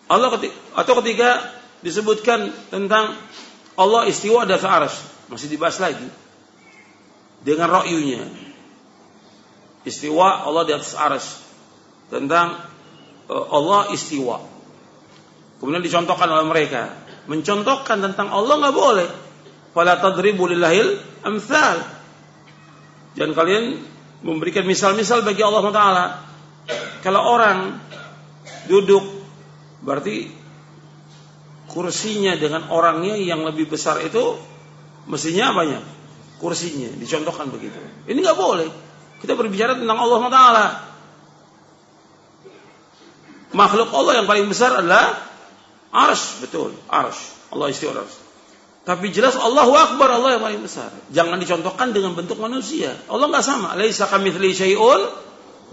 Allah ketika, atau ketika disebutkan tentang Allah istiwa atas aras. Masih dibahas lagi. Dengan ro'yunya. Istiwa Allah di atas aras. Tentang uh, Allah istiwa. Kemudian dicontohkan oleh mereka. Mencontohkan tentang Allah nggak boleh fala tadribu lillahil amsal. Dan kalian memberikan misal-misal bagi Allah Taala. Kalau orang duduk berarti kursinya dengan orangnya yang lebih besar itu mestinya banyak kursinya dicontohkan begitu. Ini nggak boleh. Kita berbicara tentang Allah Taala. Makhluk Allah yang paling besar adalah arsh, betul, arsh. Allah istiwa arsh. Tapi jelas Allahu Akbar Allah yang paling besar. Jangan dicontohkan dengan bentuk manusia. Allah nggak sama. Laisa kamitsli syai'un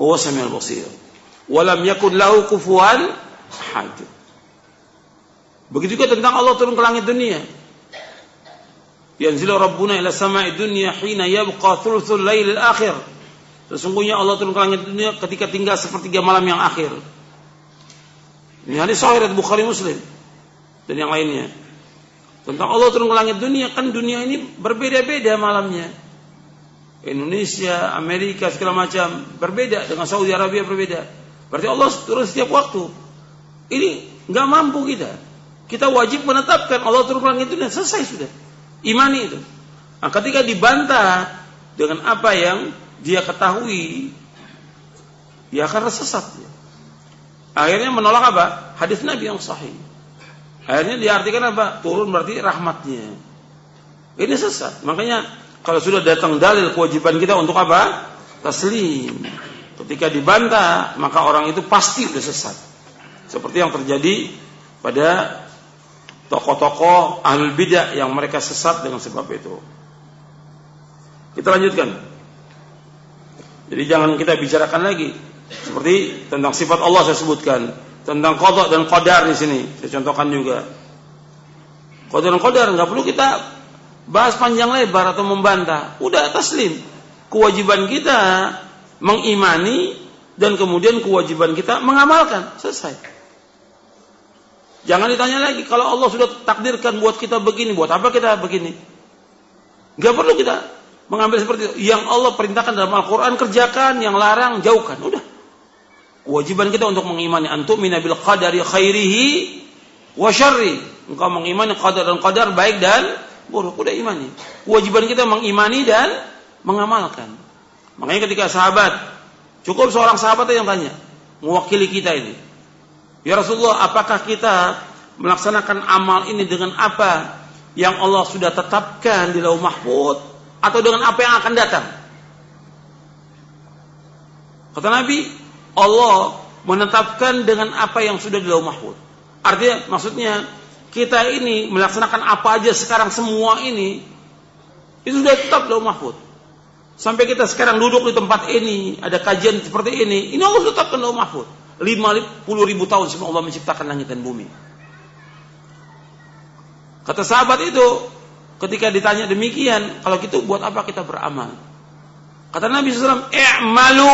huwa samiul basir. Walam yakun lahu kufuwan ahad. Begitu juga tentang Allah turun ke langit dunia. Yanzilu Rabbuna ila sama'i dunya hina yabqa thuluthul lailil akhir. Sesungguhnya Allah turun ke langit dunia ketika tinggal sepertiga malam yang akhir. Ini hadis sahih Bukhari Muslim dan yang lainnya. Tentang Allah turun ke langit dunia, kan dunia ini berbeda-beda malamnya. Indonesia, Amerika, segala macam berbeda dengan Saudi Arabia berbeda. Berarti Allah turun setiap waktu. Ini nggak mampu kita. Kita wajib menetapkan Allah turun ke langit dunia selesai sudah. Imani itu. Nah, ketika dibantah dengan apa yang dia ketahui, dia akan tersesat. Akhirnya menolak apa? Hadis Nabi yang sahih. Akhirnya diartikan apa? Turun berarti rahmatnya. Ini sesat. Makanya kalau sudah datang dalil kewajiban kita untuk apa? Taslim. Ketika dibantah, maka orang itu pasti sudah sesat. Seperti yang terjadi pada tokoh-tokoh ahlul bidah yang mereka sesat dengan sebab itu. Kita lanjutkan. Jadi jangan kita bicarakan lagi seperti tentang sifat Allah saya sebutkan, tentang kodok dan qadar di sini saya contohkan juga. Kodok dan qadar nggak perlu kita bahas panjang lebar atau membantah. Udah taslim. Kewajiban kita mengimani dan kemudian kewajiban kita mengamalkan. Selesai. Jangan ditanya lagi kalau Allah sudah takdirkan buat kita begini, buat apa kita begini? Gak perlu kita mengambil seperti itu. Yang Allah perintahkan dalam Al-Quran kerjakan, yang larang jauhkan. Udah. Kewajiban kita untuk mengimani antum minabil qadari khairihi wa syarri. Engkau mengimani qadar dan qadar baik dan buruk. Udah imani. Kewajiban kita mengimani dan mengamalkan. Makanya ketika sahabat, cukup seorang sahabat yang tanya, mewakili kita ini. Ya Rasulullah, apakah kita melaksanakan amal ini dengan apa yang Allah sudah tetapkan di lauh mahfud atau dengan apa yang akan datang? Kata Nabi, Allah menetapkan dengan apa yang sudah di lauh mahfud. Artinya, maksudnya kita ini melaksanakan apa aja sekarang semua ini itu sudah tetap lauh mahfud. Sampai kita sekarang duduk di tempat ini, ada kajian seperti ini, ini Allah tetapkan di lauh mahfud. 50 ribu tahun sebelum Allah menciptakan langit dan bumi. Kata sahabat itu, ketika ditanya demikian, kalau gitu buat apa kita beramal? Kata Nabi SAW, I'malu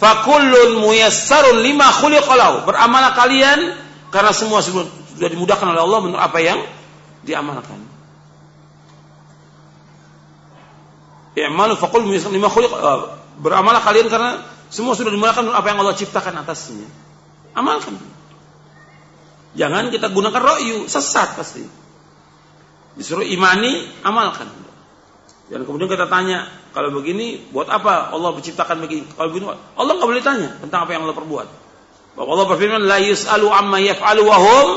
fakullun muyassarun lima khuliqalau. Beramalah kalian, karena semua sudah dimudahkan oleh Allah menurut apa yang diamalkan. I'malu fakullun muyassarun lima khuliqalau. Beramalah kalian karena semua sudah dimudahkan apa yang Allah ciptakan atasnya. Amalkan. Jangan kita gunakan ro'yu, sesat pasti. Disuruh imani, amalkan. Dan kemudian kita tanya, kalau begini, buat apa Allah menciptakan begini? Kalau begini, Allah nggak boleh tanya tentang apa yang Allah perbuat. Bahwa Allah berfirman, la yus'alu amma yaf'alu wa hum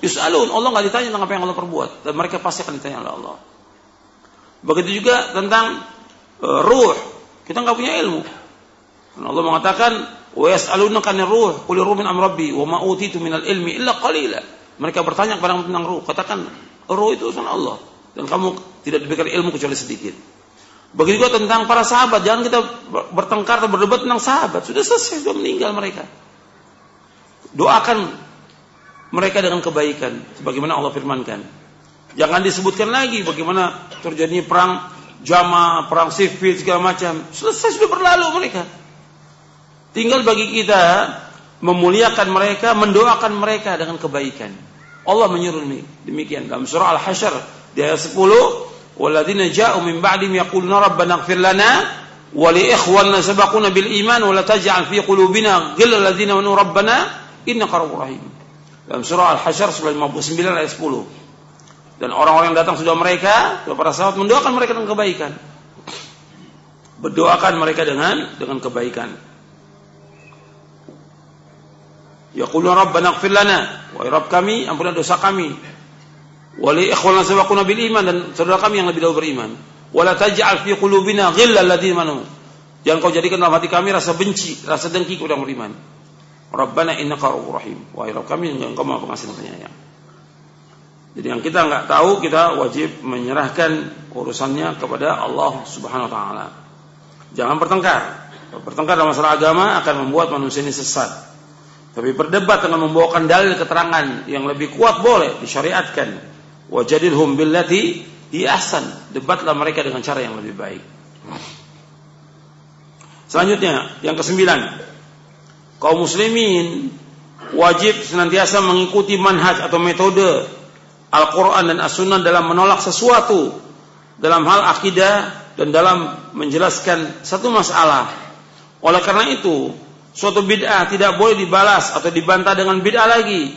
yus'alun. Allah nggak ditanya tentang apa yang Allah perbuat. Dan mereka pasti akan ditanya oleh Allah. Begitu juga tentang uh, ruh. Kita nggak punya ilmu. Allah mengatakan, Wa yas'alunaka 'anil ruh, qul ruh min amri rabbi wa ma utitu minal ilmi illa qalila. Mereka bertanya kepada tentang ruh, katakan ruh itu urusan Allah dan kamu tidak diberikan ilmu kecuali sedikit. Begitu juga tentang para sahabat, jangan kita bertengkar atau berdebat tentang sahabat. Sudah selesai, sudah meninggal mereka. Doakan mereka dengan kebaikan sebagaimana Allah firmankan. Jangan disebutkan lagi bagaimana terjadinya perang jama, perang sivil segala macam. Selesai sudah berlalu mereka. Tinggal bagi kita memuliakan mereka, mendoakan mereka dengan kebaikan. Allah menyuruh demikian dalam surah Al-Hasyr di ayat 10, "Walladzina ja'u min ba'dihim yaquluna rabbana ighfir lana wa li ikhwanina sabaquna bil iman wa la taj'al fi qulubina ghillal ladzina amanu rabbana innaka ra'ufur rahim." Dalam surah Al-Hasyr surah 59 ayat 10. Dan orang-orang yang datang sudah mereka, para sahabat mendoakan mereka dengan kebaikan. Berdoakan mereka dengan dengan kebaikan. Yaquluna rabbana ighfir lana wa Rabb kami ampunilah dosa kami. Wa li ikhwana sabaquna bil iman dan saudara kami yang lebih dahulu beriman. Wa la taj'al fi qulubina ghillal ladzina amanu. Jangan kau jadikan dalam hati kami rasa benci, rasa dengki kepada orang beriman. Rabbana innaka ra'ufur rahim. Wahai Rabb kami yang Engkau Maha Pengasih dan Penyayang. Jadi yang kita nggak tahu kita wajib menyerahkan urusannya kepada Allah Subhanahu wa taala. Jangan bertengkar. Bertengkar dalam masalah agama akan membuat manusia ini sesat. Tapi berdebat dengan membawakan dalil keterangan yang lebih kuat boleh disyariatkan. Wajadilhum billati ahsan. Debatlah mereka dengan cara yang lebih baik. Selanjutnya, yang kesembilan. Kaum muslimin wajib senantiasa mengikuti manhaj atau metode Al-Quran dan As-Sunnah dalam menolak sesuatu dalam hal akidah dan dalam menjelaskan satu masalah. Oleh karena itu, suatu bid'ah tidak boleh dibalas atau dibantah dengan bid'ah lagi.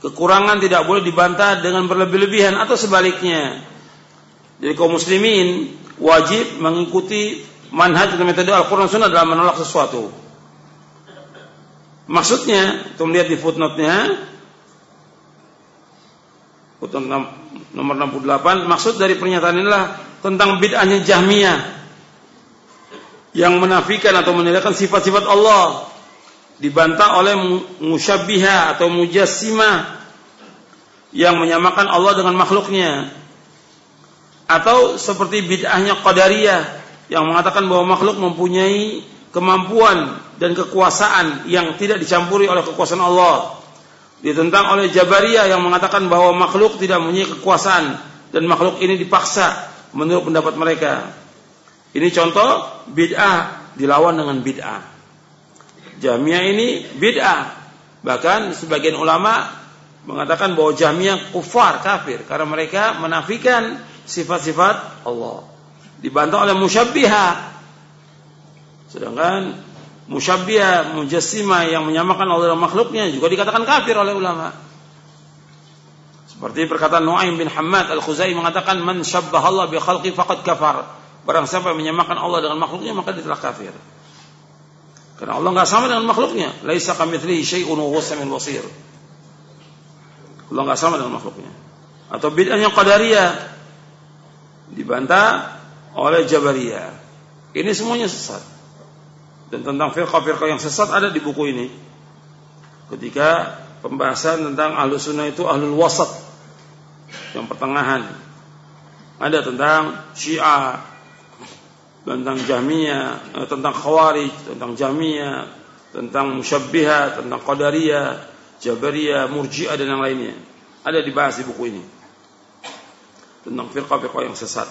Kekurangan tidak boleh dibantah dengan berlebih-lebihan atau sebaliknya. Jadi kaum muslimin wajib mengikuti manhaj dan metode Al-Quran Sunnah dalam menolak sesuatu. Maksudnya, kita melihat di footnote-nya, footnote nomor 68, maksud dari pernyataan inilah tentang bid'ahnya Jahmiyah yang menafikan atau menandakan sifat-sifat Allah dibantah oleh musyabbiha atau mujassimah yang menyamakan Allah dengan makhluknya atau seperti bid'ahnya qadariyah yang mengatakan bahwa makhluk mempunyai kemampuan dan kekuasaan yang tidak dicampuri oleh kekuasaan Allah. Ditentang oleh Jabariyah yang mengatakan bahwa makhluk tidak mempunyai kekuasaan dan makhluk ini dipaksa menurut pendapat mereka. Ini contoh bid'ah dilawan dengan bid'ah. Jamiah ini bid'ah. Bahkan sebagian ulama mengatakan bahwa Jamiah kufar, kafir karena mereka menafikan sifat-sifat Allah. Dibantah oleh musyabbiha. Sedangkan musyabbiha, mujassima yang menyamakan Allah dengan makhluknya juga dikatakan kafir oleh ulama. Seperti perkataan Nuaim bin Hamad Al-Khuzai mengatakan man syabbaha Allah bi khalqi faqad kafar. Barang siapa yang menyamakan Allah dengan makhluknya maka dia telah kafir. Karena Allah enggak sama dengan makhluknya. Laisa kamitslihi syai'un wa huwas basir. Allah enggak sama dengan makhluknya. Atau bid'ahnya Qadariyah dibantah oleh Jabariyah. Ini semuanya sesat. Dan tentang firqah-firqah yang sesat ada di buku ini. Ketika pembahasan tentang ahlu sunnah itu ahlul wasat yang pertengahan. Ada tentang Syiah, tentang Jahmiyah, eh, tentang Khawarij, tentang Jahmiyah, tentang Musyabbiha, tentang Qadariyah, Jabariyah, Murji'ah dan yang lainnya. Ada dibahas di buku ini. Tentang firqah-firqah yang sesat.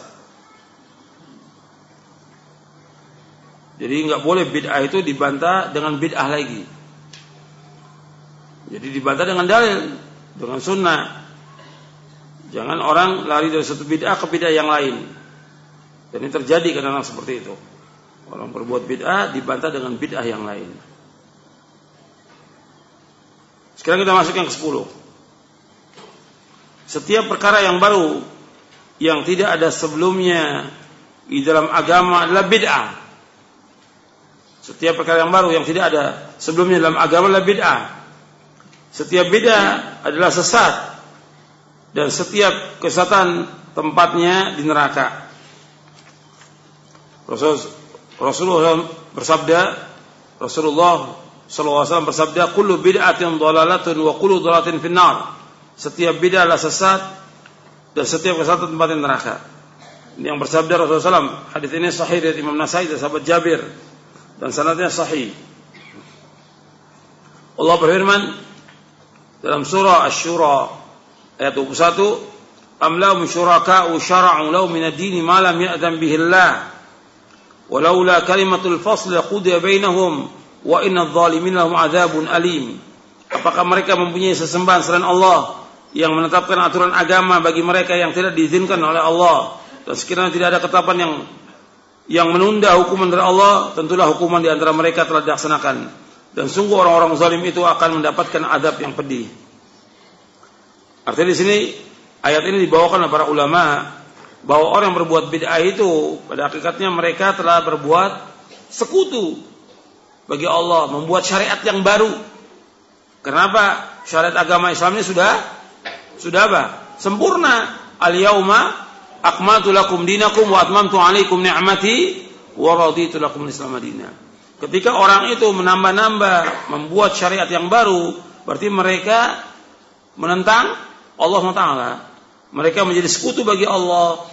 Jadi nggak boleh bid'ah itu dibantah dengan bid'ah lagi. Jadi dibantah dengan dalil, dengan sunnah. Jangan orang lari dari satu bid'ah ke bid'ah yang lain. Dan ini terjadi kadang-kadang seperti itu. Orang berbuat bid'ah dibantah dengan bid'ah yang lain. Sekarang kita masuk yang ke-10. Setiap perkara yang baru yang tidak ada sebelumnya di dalam agama adalah bid'ah. Setiap perkara yang baru yang tidak ada sebelumnya dalam agama adalah bid'ah. Setiap bid'ah adalah sesat dan setiap kesatan tempatnya di neraka. Rasul Rasulullah bersabda, Rasulullah SAW bersabda, "Kullu bid'atin dhalalatun wa kullu dhalalatin finnar." Setiap bid'ah adalah sesat dan setiap kesatan tempat neraka. Ini yang bersabda Rasulullah SAW. Hadis ini sahih dari Imam Nasai dan sahabat Jabir dan sanadnya sahih. Allah berfirman dalam surah Asy-Syura ayat 21 am lahum syuraka'u syara'u lahu min ad-din ma lam walaula kalimatul fasl qudiya bainahum wa inna adh-dhalimin lahum adzabun alim. Apakah mereka mempunyai sesembahan selain Allah yang menetapkan aturan agama bagi mereka yang tidak diizinkan oleh Allah? Dan sekiranya tidak ada ketetapan yang yang menunda hukuman dari Allah tentulah hukuman di antara mereka telah dilaksanakan. Dan sungguh orang-orang zalim itu akan mendapatkan adab yang pedih. Artinya di sini ayat ini dibawakan oleh para ulama bahwa orang yang berbuat bid'ah itu pada hakikatnya mereka telah berbuat sekutu bagi Allah, membuat syariat yang baru. Kenapa? Syariat agama Islam ini sudah sudah apa? Sempurna. Al-yauma akmaltu lakum dinakum wa atmamtu alaikum ni'mati wa raditu lakum Islam madina. Ketika orang itu menambah-nambah, membuat syariat yang baru, berarti mereka menentang Allah Taala. Mereka menjadi sekutu bagi Allah.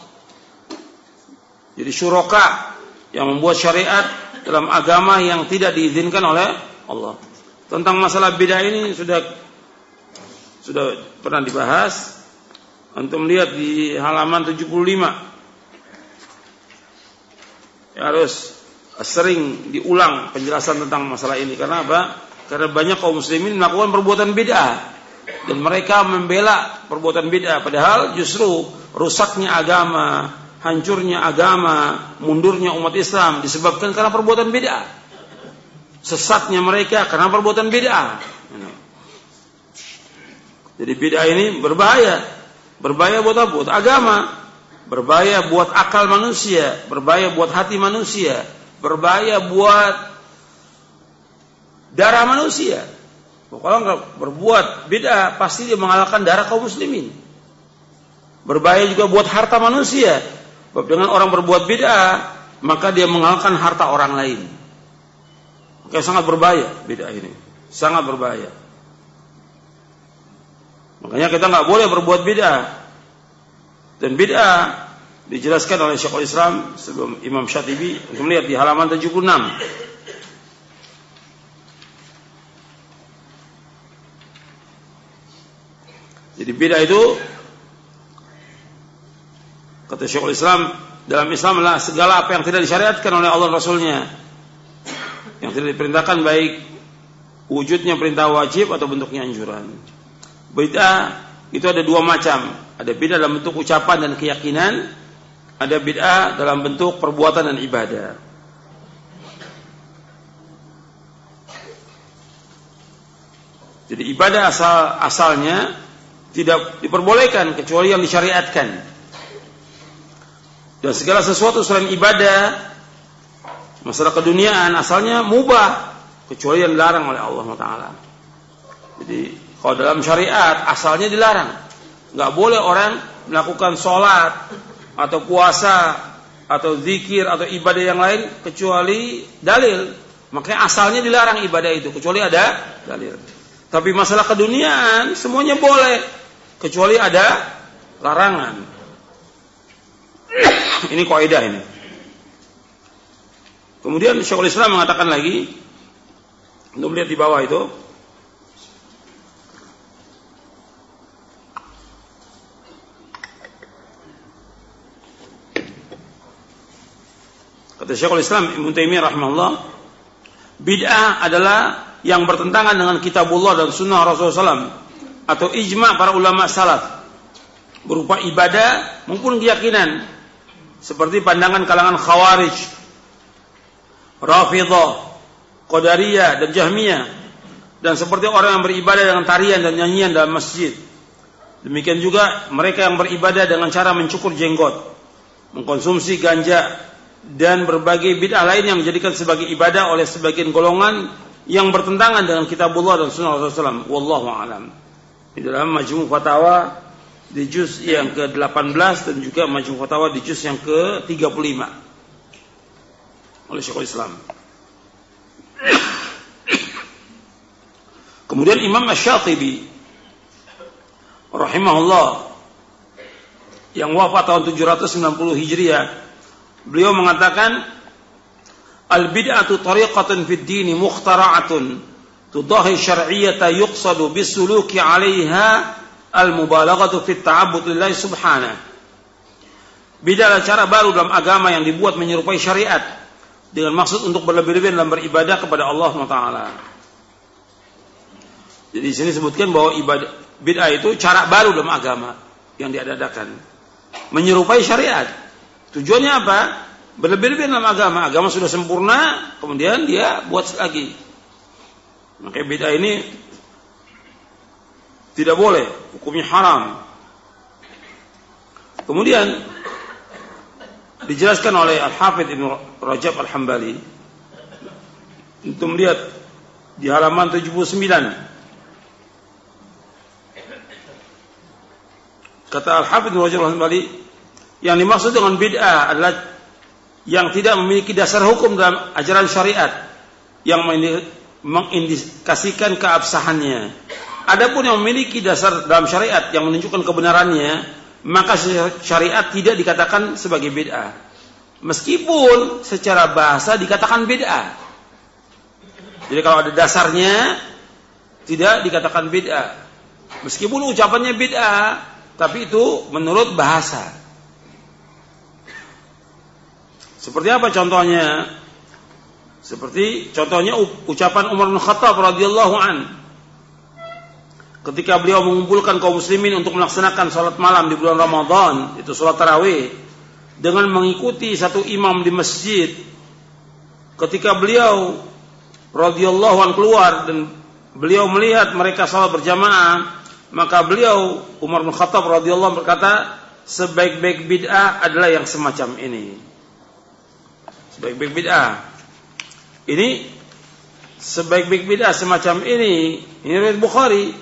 Jadi syuraka yang membuat syariat dalam agama yang tidak diizinkan oleh Allah. Tentang masalah bid'ah ini sudah sudah pernah dibahas. Antum lihat di halaman 75. Ya, harus sering diulang penjelasan tentang masalah ini karena apa? Karena banyak kaum muslimin melakukan perbuatan bid'ah dan mereka membela perbuatan bid'ah padahal justru rusaknya agama, hancurnya agama, mundurnya umat Islam disebabkan karena perbuatan bid'ah. Sesatnya mereka karena perbuatan bid'ah. Jadi bid'ah ini berbahaya. Berbahaya buat apa? Buat agama. Berbahaya buat akal manusia, berbahaya buat hati manusia, berbahaya buat darah manusia. Kalau berbuat beda, pasti dia mengalahkan darah kaum muslimin. Berbahaya juga buat harta manusia. Dengan orang berbuat beda, maka dia mengalahkan harta orang lain. Oke, sangat berbahaya beda ini. Sangat berbahaya. Makanya kita nggak boleh berbuat beda. Dan beda dijelaskan oleh Syekhul Islam sebelum Imam Syatibi. Melihat di halaman 76. Jadi bid'ah itu kata Syekhul Islam dalam Islam adalah segala apa yang tidak disyariatkan oleh Allah Rasulnya yang tidak diperintahkan baik wujudnya perintah wajib atau bentuknya anjuran. Bid'ah itu ada dua macam. Ada bid'ah dalam bentuk ucapan dan keyakinan, ada bid'ah dalam bentuk perbuatan dan ibadah. Jadi ibadah asal asalnya tidak diperbolehkan kecuali yang disyariatkan. Dan segala sesuatu selain ibadah, masalah keduniaan asalnya mubah kecuali yang dilarang oleh Allah Taala. Jadi kalau dalam syariat asalnya dilarang, nggak boleh orang melakukan sholat atau puasa atau zikir atau ibadah yang lain kecuali dalil. Makanya asalnya dilarang ibadah itu kecuali ada dalil. Tapi masalah keduniaan semuanya boleh kecuali ada larangan. ini kaidah ini. Kemudian Syekhul Islam mengatakan lagi untuk melihat di bawah itu Kata Syekhul Islam Ibnu Taimiyah rahimahullah, bid'ah adalah yang bertentangan dengan kitabullah dan sunnah Rasulullah SAW atau ijma para ulama salaf berupa ibadah maupun keyakinan seperti pandangan kalangan khawarij, rafidah, qadariyah dan jahmiyah dan seperti orang yang beribadah dengan tarian dan nyanyian dalam masjid. Demikian juga mereka yang beribadah dengan cara mencukur jenggot, mengkonsumsi ganja dan berbagai bid'ah lain yang menjadikan sebagai ibadah oleh sebagian golongan yang bertentangan dengan kitabullah dan sunnah Rasulullah wallahu alam. Di dalam Majmu' Fatawa di juz yang ke-18 dan juga Majmu' Fatawa di juz yang ke-35 oleh Syekhul Islam. Kemudian Imam Asy-Syatibi rahimahullah yang wafat tahun 790 Hijriah, beliau mengatakan Al-bid'atu tariqatun fid dini mukhtara'atun tudahi syar'iyyata yuqsadu bisuluki 'alaiha al-mubalaghatu fit ta'abbud lillahi subhanahu. Adalah cara baru dalam agama yang dibuat menyerupai syariat dengan maksud untuk berlebih-lebihan dalam beribadah kepada Allah Taala. Jadi di sini sebutkan bahwa ibadah bid'ah itu cara baru dalam agama yang diadakan. Menyerupai syariat. Tujuannya apa? berlebih-lebih dalam agama. Agama sudah sempurna, kemudian dia buat lagi. Maka beda ini tidak boleh, hukumnya haram. Kemudian dijelaskan oleh Al-Hafidh Ibn Rajab Al-Hambali untuk melihat di halaman 79 kata Al-Hafidh Ibn Rajab Al-Hambali yang dimaksud dengan bid'ah adalah yang tidak memiliki dasar hukum dalam ajaran syariat yang mengindikasikan keabsahannya. Adapun yang memiliki dasar dalam syariat yang menunjukkan kebenarannya, maka syariat tidak dikatakan sebagai bid'ah. Meskipun secara bahasa dikatakan bid'ah. Jadi kalau ada dasarnya tidak dikatakan bid'ah. Meskipun ucapannya bid'ah, tapi itu menurut bahasa. Seperti apa contohnya? Seperti contohnya ucapan Umar bin Khattab radhiyallahu an. Ketika beliau mengumpulkan kaum muslimin untuk melaksanakan sholat malam di bulan Ramadan, itu sholat tarawih, dengan mengikuti satu imam di masjid. Ketika beliau radhiyallahu an keluar dan beliau melihat mereka sholat berjamaah, maka beliau Umar bin Khattab radhiyallahu berkata, sebaik-baik bid'ah adalah yang semacam ini sebaik-baik bid'ah. Ini sebaik-baik bid'ah semacam ini, ini riwayat Bukhari,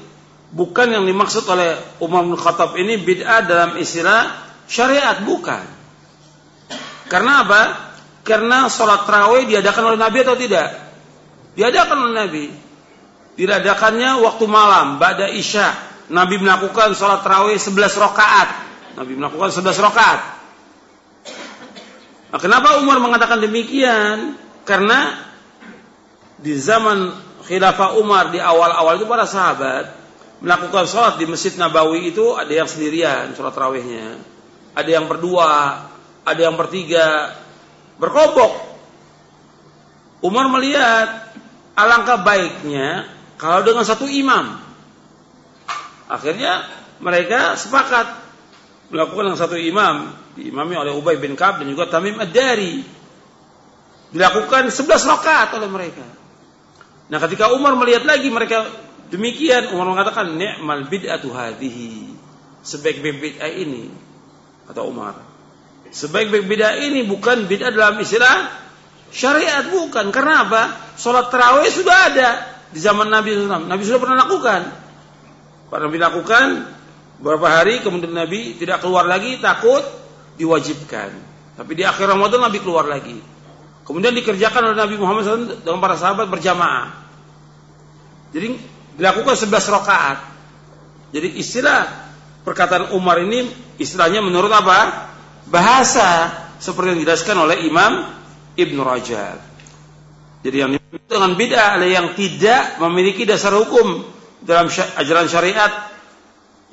bukan yang dimaksud oleh Umar bin Khattab ini bid'ah dalam istilah syariat, bukan. Karena apa? Karena sholat tarawih diadakan oleh Nabi atau tidak? Diadakan oleh Nabi. Diadakannya waktu malam, pada isya. Nabi melakukan sholat tarawih 11 rakaat. Nabi melakukan 11 rakaat. Nah, kenapa Umar mengatakan demikian? Karena di zaman khilafah Umar di awal-awal itu para sahabat melakukan sholat di Masjid Nabawi itu ada yang sendirian sholat rawihnya, ada yang berdua, ada yang bertiga, berkelompok. Umar melihat alangkah baiknya kalau dengan satu imam. Akhirnya mereka sepakat melakukan dengan satu imam, diimami oleh Ubay bin Ka'ab dan juga Tamim Ad-Dari. Dilakukan 11 rakaat oleh mereka. Nah, ketika Umar melihat lagi mereka Demikian Umar mengatakan ni'mal bid'atu hadhihi. Sebaik-baik bid'ah ini kata Umar. Sebaik-baik bid'ah ini bukan bid'ah dalam istilah syariat bukan. Karena apa? Salat tarawih sudah ada di zaman Nabi SAW. Nabi sudah pernah lakukan. Pernah dilakukan beberapa hari kemudian Nabi tidak keluar lagi takut diwajibkan. Tapi di akhir Ramadan Nabi keluar lagi. Kemudian dikerjakan oleh Nabi Muhammad SAW dengan para sahabat berjamaah. Jadi dilakukan 11 rakaat. Jadi istilah perkataan Umar ini istilahnya menurut apa? Bahasa seperti yang dijelaskan oleh Imam Ibn Rajab. Jadi yang dengan bid'ah adalah yang tidak memiliki dasar hukum dalam ajaran syariat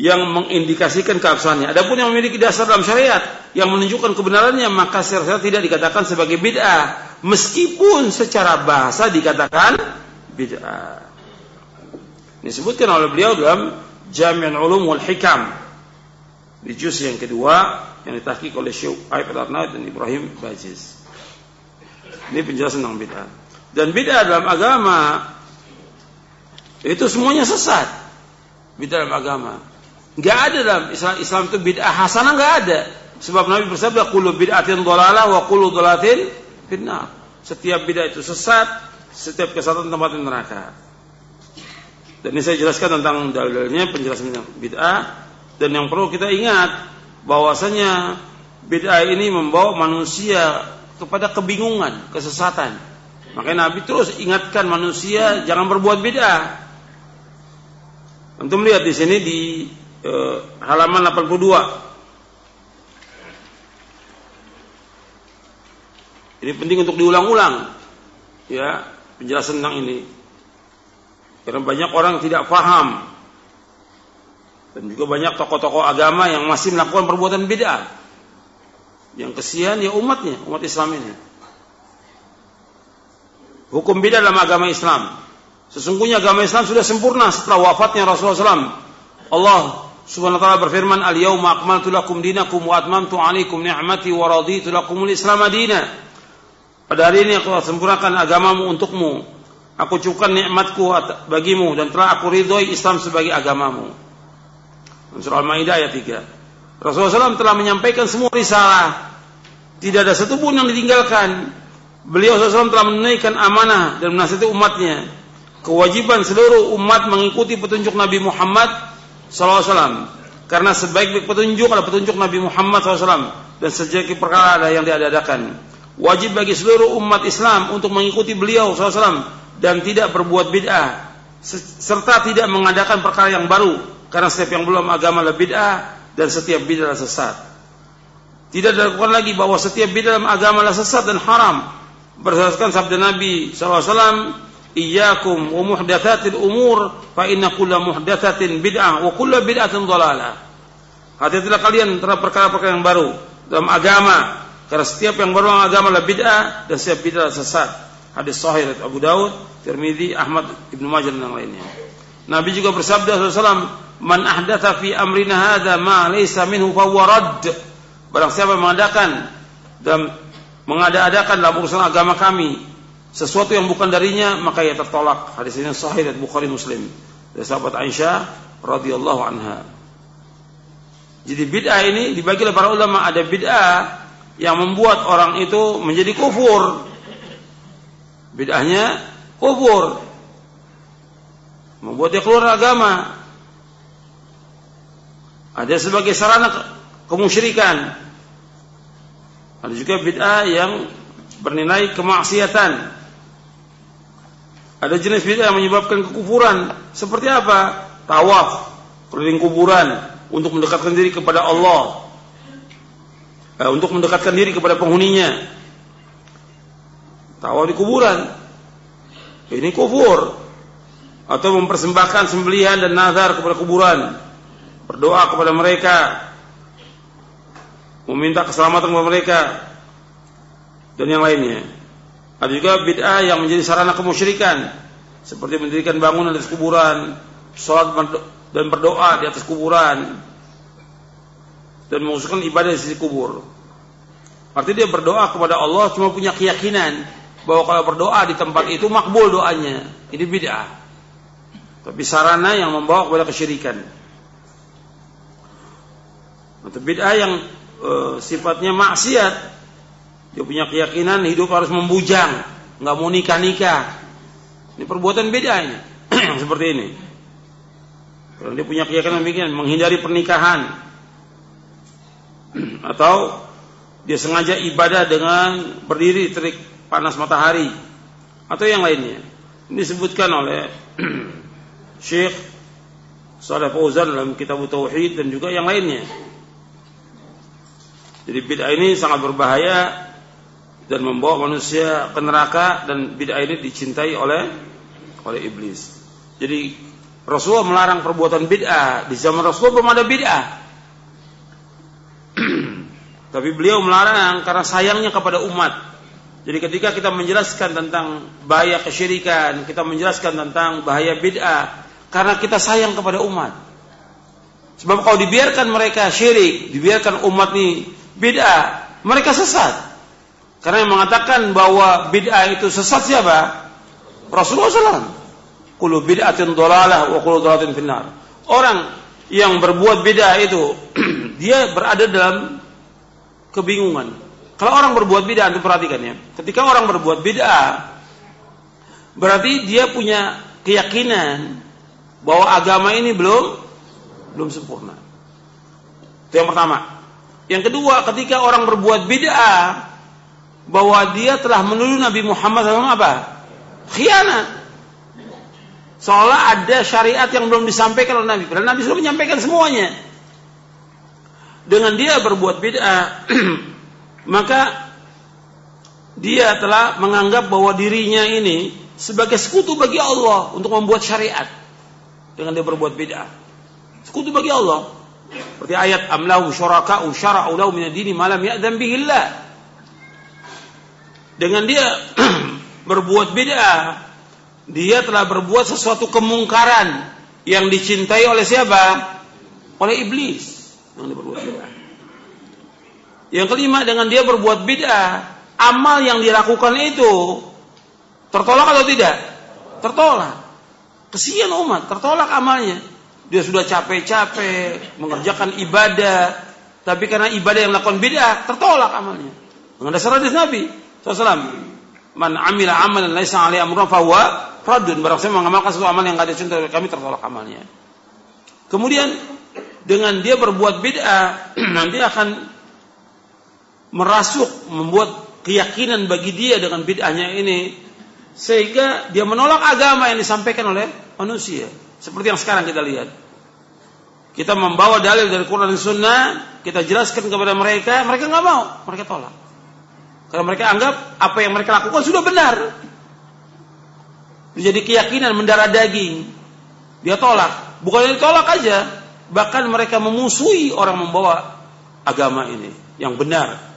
yang mengindikasikan keabsahannya. Adapun yang memiliki dasar dalam syariat yang menunjukkan kebenarannya maka secara tidak dikatakan sebagai bid'ah meskipun secara bahasa dikatakan bid'ah. Disebutkan oleh beliau dalam Jami'ul Ulum wal Hikam di juz yang kedua yang ditahqiq oleh Syekh Aib Al-Arnaud dan Ibrahim Bajiz. Ini penjelasan tentang bid'ah. Dan bid'ah dalam agama itu semuanya sesat. Bid'ah dalam agama. Enggak ada dalam Islam, Islam itu bid'ah hasanah enggak ada. Sebab Nabi bersabda kullu bid'atin dhalalah wa kullu dhalatin finnar. Setiap bid'ah itu sesat, setiap kesatuan tempat neraka. Dan ini saya jelaskan tentang dalilnya penjelasan tentang bid'ah dan yang perlu kita ingat bahwasanya bid'ah ini membawa manusia kepada kebingungan, kesesatan. Makanya Nabi terus ingatkan manusia jangan berbuat bid'ah. Untuk melihat di sini di eh, halaman 82. Ini penting untuk diulang-ulang. Ya, penjelasan tentang ini. Karena banyak orang tidak paham. Dan juga banyak tokoh-tokoh agama yang masih melakukan perbuatan bid'ah. Yang kesian ya umatnya, umat Islam ini. Hukum bid'ah dalam agama Islam. Sesungguhnya agama Islam sudah sempurna setelah wafatnya Rasulullah SAW. Allah Subhanahu wa taala berfirman, "Al-yauma akmaltu lakum dinakum wa atmamtu 'alaikum ni'mati wa raditu lakumul Islam madina." Pada hari ini aku sempurnakan agamamu untukmu Aku cukupkan nikmatku bagimu dan telah aku ridhoi Islam sebagai agamamu. Surah Al-Maidah ayat 3. Rasulullah SAW telah menyampaikan semua risalah. Tidak ada satu pun yang ditinggalkan. Beliau SAW telah menunaikan amanah dan menasihati umatnya. Kewajiban seluruh umat mengikuti petunjuk Nabi Muhammad SAW. Karena sebaik-baik petunjuk adalah petunjuk Nabi Muhammad SAW. Dan sejak perkara ada yang diadakan. Wajib bagi seluruh umat Islam untuk mengikuti beliau SAW dan tidak berbuat bid'ah serta tidak mengadakan perkara yang baru karena setiap yang belum agama adalah bid'ah dan setiap bid'ah sesat. Tidak dilakukan lagi bahwa setiap bid'ah dalam agama adalah sesat dan haram. Berdasarkan sabda Nabi SAW, Iyakum wa muhdathatil umur fa inna kulla muhdathatin bid'ah wa kulla bid'atin dhalalah. Hati-hatilah kalian terhadap perkara-perkara yang baru dalam agama karena setiap yang baru agama adalah bid'ah dan setiap bid'ah sesat. Hadis sahih Abu Daud, Tirmidzi, Ahmad, Ibnu Majah dan lainnya. Nabi juga bersabda SAW, "Man ahdatha fi amrina hadza ma laysa minhu fa rad." Barang siapa mengadakan dan mengada-adakan dalam urusan agama kami sesuatu yang bukan darinya, maka ia tertolak. Hadis ini sahih dari Bukhari Muslim. Dari sahabat Aisyah radhiyallahu anha. Jadi bid'ah ini dibagi oleh para ulama ada bid'ah yang membuat orang itu menjadi kufur Bid'ahnya kufur. Membuat dia keluar agama. Ada sebagai sarana kemusyrikan. Ada juga bid'ah yang bernilai kemaksiatan. Ada jenis bid'ah yang menyebabkan kekufuran. Seperti apa? Tawaf, keliling kuburan untuk mendekatkan diri kepada Allah. Eh, untuk mendekatkan diri kepada penghuninya tawa di kuburan. Ini kufur. atau mempersembahkan sembelihan dan nazar kepada kuburan, berdoa kepada mereka, meminta keselamatan kepada mereka dan yang lainnya. Ada juga bid'ah yang menjadi sarana kemusyrikan seperti mendirikan bangunan di atas kuburan, sholat dan berdoa di atas kuburan dan mengusulkan ibadah di sisi kubur. Artinya dia berdoa kepada Allah cuma punya keyakinan bahwa kalau berdoa di tempat itu makbul doanya. Ini bid'ah. Tapi sarana yang membawa kepada kesyirikan. Atau bid'ah yang e, sifatnya maksiat. Dia punya keyakinan hidup harus membujang, nggak mau nikah-nikah. Ini perbuatan beda ini. Seperti ini. Kalau dia punya keyakinan demikian, menghindari pernikahan atau dia sengaja ibadah dengan berdiri terik panas matahari atau yang lainnya. Ini disebutkan oleh Syekh Saleh Fauzan dalam kitab Tauhid dan juga yang lainnya. Jadi bid'ah ini sangat berbahaya dan membawa manusia ke neraka dan bid'ah ini dicintai oleh oleh iblis. Jadi Rasulullah melarang perbuatan bid'ah di zaman Rasulullah belum ada bid'ah. Tapi beliau melarang karena sayangnya kepada umat. Jadi ketika kita menjelaskan tentang bahaya kesyirikan, kita menjelaskan tentang bahaya bid'ah, karena kita sayang kepada umat. Sebab kalau dibiarkan mereka syirik, dibiarkan umat ini bid'ah, mereka sesat. Karena yang mengatakan bahwa bid'ah itu sesat siapa? Rasulullah SAW. Kulu bid'atin dolalah wa kulu dolatin finnar. Orang yang berbuat bid'ah itu, dia berada dalam kebingungan. Kalau orang berbuat bid'ah, itu perhatikan ya. Ketika orang berbuat bid'ah, berarti dia punya keyakinan bahwa agama ini belum belum sempurna. Itu yang pertama. Yang kedua, ketika orang berbuat bid'ah, bahwa dia telah menuduh Nabi Muhammad SAW apa? Khianat. Seolah ada syariat yang belum disampaikan oleh Nabi. Padahal Nabi sudah menyampaikan semuanya dengan dia berbuat bid'ah maka dia telah menganggap bahwa dirinya ini sebagai sekutu bagi Allah untuk membuat syariat dengan dia berbuat bid'ah sekutu bagi Allah seperti ayat amlahu syuraka'u syara'u lahu min ad-dini ma lam Allah dengan dia berbuat bid'ah dia telah berbuat sesuatu kemungkaran yang dicintai oleh siapa? Oleh iblis yang dia berbuat bid'ah. Yang kelima dengan dia berbuat bid'ah, amal yang dilakukan itu tertolak atau tidak? Tertolak. Kesian umat, tertolak amalnya. Dia sudah capek-capek mengerjakan ibadah, tapi karena ibadah yang dilakukan bid'ah, tertolak amalnya. Dengan dasar hadis Nabi SAW. Man amila amalan laisa alaihi amrun fahuwa radun. Barang saya mengamalkan sesuatu amal yang tidak ada cinta kami tertolak amalnya. Kemudian dengan dia berbuat bid'ah nanti akan merasuk membuat keyakinan bagi dia dengan bid'ahnya ini sehingga dia menolak agama yang disampaikan oleh manusia. Seperti yang sekarang kita lihat. Kita membawa dalil dari Quran dan Sunnah kita jelaskan kepada mereka mereka nggak mau mereka tolak. Karena mereka anggap apa yang mereka lakukan sudah benar. Menjadi keyakinan mendarah daging dia tolak. Bukan ditolak aja Bahkan mereka memusuhi orang membawa agama ini yang benar.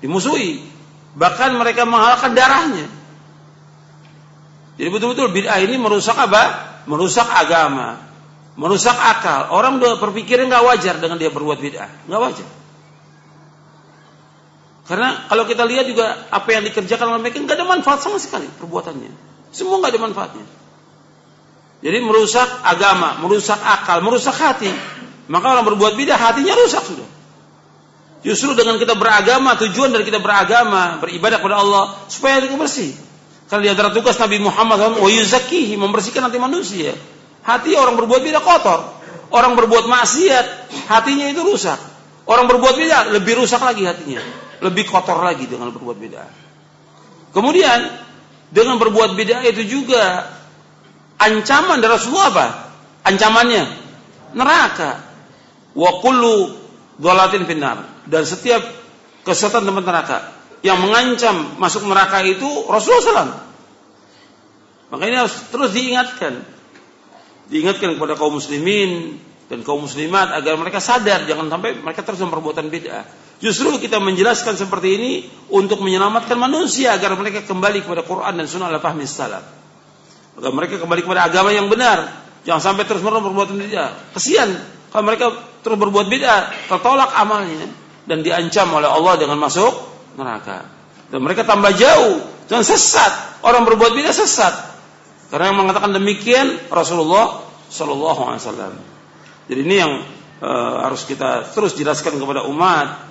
Dimusuhi. Bahkan mereka menghalalkan darahnya. Jadi betul-betul bid'ah ini merusak apa? Merusak agama. Merusak akal. Orang udah berpikir nggak wajar dengan dia berbuat bid'ah. Nggak wajar. Karena kalau kita lihat juga apa yang dikerjakan oleh mereka nggak ada manfaat sama sekali perbuatannya. Semua nggak ada manfaatnya. Jadi merusak agama, merusak akal, merusak hati. Maka orang berbuat bidah hatinya rusak sudah. Justru dengan kita beragama, tujuan dari kita beragama, beribadah kepada Allah supaya kita bersih. Karena di antara tugas Nabi Muhammad SAW, membersihkan hati manusia. Hati orang berbuat bidah kotor. Orang berbuat maksiat, hatinya itu rusak. Orang berbuat bidah lebih rusak lagi hatinya. Lebih kotor lagi dengan berbuat bidah. Kemudian, dengan berbuat bidah itu juga Ancaman dari Rasulullah apa? Ancamannya neraka. Wa kullu dhalatin. Dan setiap kesesatan tempat neraka yang mengancam masuk neraka itu Rasulullah SAW. Maka ini harus terus diingatkan. Diingatkan kepada kaum muslimin dan kaum muslimat agar mereka sadar jangan sampai mereka terus memperbuatan bid'ah. Justru kita menjelaskan seperti ini untuk menyelamatkan manusia agar mereka kembali kepada Quran dan Sunnah al-fahmi salaf. Agar mereka kembali kepada agama yang benar. Jangan sampai terus menerus berbuat bid'ah. Kesian kalau mereka terus berbuat bid'ah, tertolak amalnya dan diancam oleh Allah dengan masuk neraka. Dan mereka tambah jauh dan sesat. Orang berbuat bid'ah sesat. Karena yang mengatakan demikian Rasulullah Shallallahu Alaihi Wasallam. Jadi ini yang uh, harus kita terus jelaskan kepada umat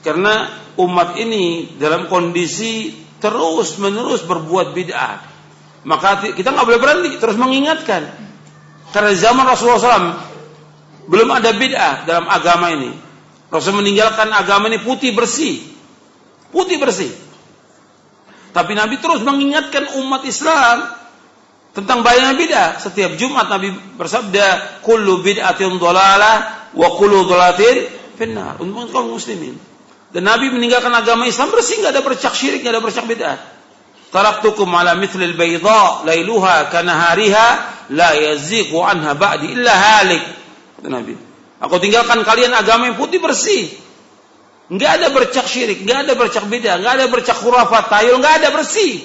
karena umat ini dalam kondisi terus menerus berbuat bid'ah. Maka kita nggak boleh berhenti, terus mengingatkan. Karena zaman Rasulullah SAW belum ada bid'ah dalam agama ini. Rasul meninggalkan agama ini putih bersih, putih bersih. Tapi Nabi terus mengingatkan umat Islam tentang bahaya bid'ah. Setiap Jumat Nabi bersabda, "Kullu bid'atin dhalalah wa kullu dhalalatin finnar." Untuk kaum muslimin. Dan Nabi meninggalkan agama Islam bersih, nggak ada bercak syirik, nggak ada bercak bid'ah. Taraktukum ala mithlil bayda lailuha kanahariha la yazighu anha ba'di illa halik. Kata Nabi. Aku tinggalkan kalian agama yang putih bersih. Nggak ada bercak syirik, nggak ada bercak beda, nggak ada bercak khurafat, tayul, nggak ada bersih.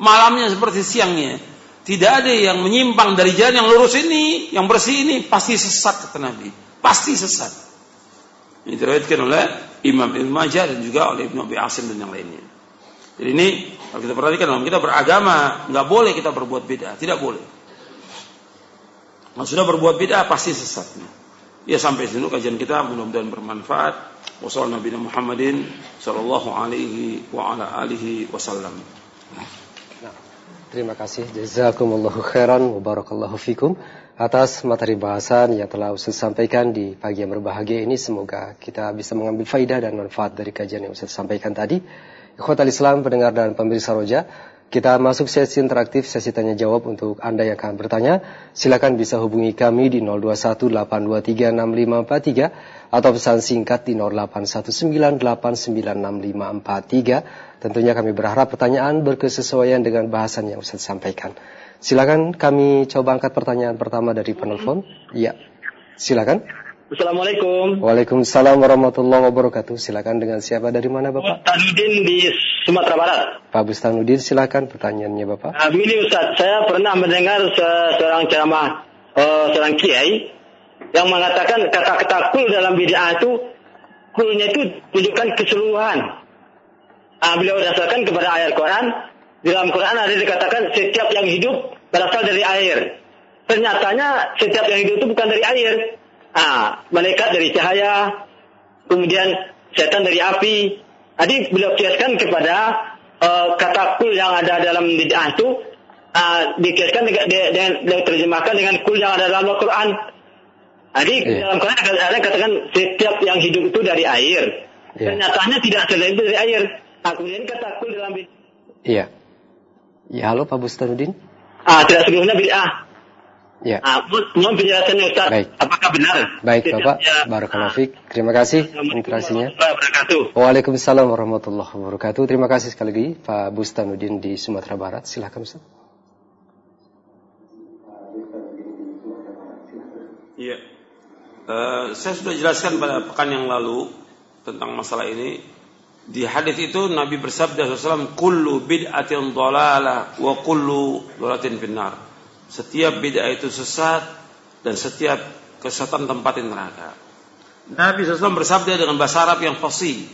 Malamnya seperti siangnya. Tidak ada yang menyimpang dari jalan yang lurus ini, yang bersih ini pasti sesat kata Nabi. Pasti sesat. Ini diriwayatkan oleh Imam Ibn Majah dan juga oleh Ibn Abi Asim dan yang lainnya. Jadi ini kalau kita perhatikan dalam kita beragama nggak boleh kita berbuat beda, tidak boleh. Kalau sudah berbuat beda pasti sesat. Ya sampai sini kajian kita mudah-mudahan bermanfaat. Wassalamualaikum Muhammadin sallallahu alaihi wa ala alihi wasallam. Terima kasih jazakumullahu khairan wa barakallahu fikum atas materi bahasan yang telah Ustaz sampaikan di pagi yang berbahagia ini semoga kita bisa mengambil faidah dan manfaat dari kajian yang Ustaz sampaikan tadi. Ikhwatal Islam pendengar dan pemirsa Roja, kita masuk sesi interaktif, sesi tanya jawab untuk Anda yang akan bertanya. Silakan bisa hubungi kami di 0218236543 atau pesan singkat di 0819896543. Tentunya kami berharap pertanyaan berkesesuaian dengan bahasan yang Ustaz sampaikan. Silakan kami coba angkat pertanyaan pertama dari penelpon. Iya, silakan. Assalamualaikum. Waalaikumsalam warahmatullahi wabarakatuh. Silakan dengan siapa dari mana Bapak? Bustanudin di Sumatera Barat. Pak Bustanudin silakan pertanyaannya Bapak. Nah, begini Ustaz, saya pernah mendengar se seorang ceramah uh, seorang kiai yang mengatakan kata-kata kul dalam bid'ah itu kulnya itu tunjukkan keseluruhan. Nah, beliau dasarkan kepada ayat Quran. Di dalam Quran ada dikatakan setiap yang hidup berasal dari air. Ternyatanya setiap yang hidup itu bukan dari air. Ah, malaikat dari cahaya, kemudian setan dari api. Jadi beliau kiaskan kepada uh, kata kul yang ada dalam bid'ah itu uh, dikiaskan dengan, dengan, dengan terjemahkan dengan kul yang ada dalam Al-Quran. Jadi yeah. dalam Quran ada katakan setiap yang hidup itu dari air. Yeah. Ternyatanya tidak selain itu dari air. Nah, kemudian kata kul dalam bid'ah. Iya. Ya, halo Pak Bustarudin. Ah, tidak seluruhnya bid'ah. Ya. Ah, mohon penjelasannya Ustaz. Baik. Apakah benar? Baik Bapak. Ya. Barakallahu fiik. Terima kasih interaksinya. Waalaikumsalam warahmatullahi wabarakatuh. Terima kasih sekali lagi Pak Bustanuddin di Sumatera Barat. Silakan Ustaz. Iya. Uh, saya sudah jelaskan pada pekan yang lalu tentang masalah ini di hadis itu Nabi bersabda SAW, "Kullu bid'atin dhalalah wa kullu dhalalatin finnar." Setiap bid'ah itu sesat dan setiap kesesatan tempatin neraka. Nabi SAW bersabda dengan bahasa Arab yang fasih.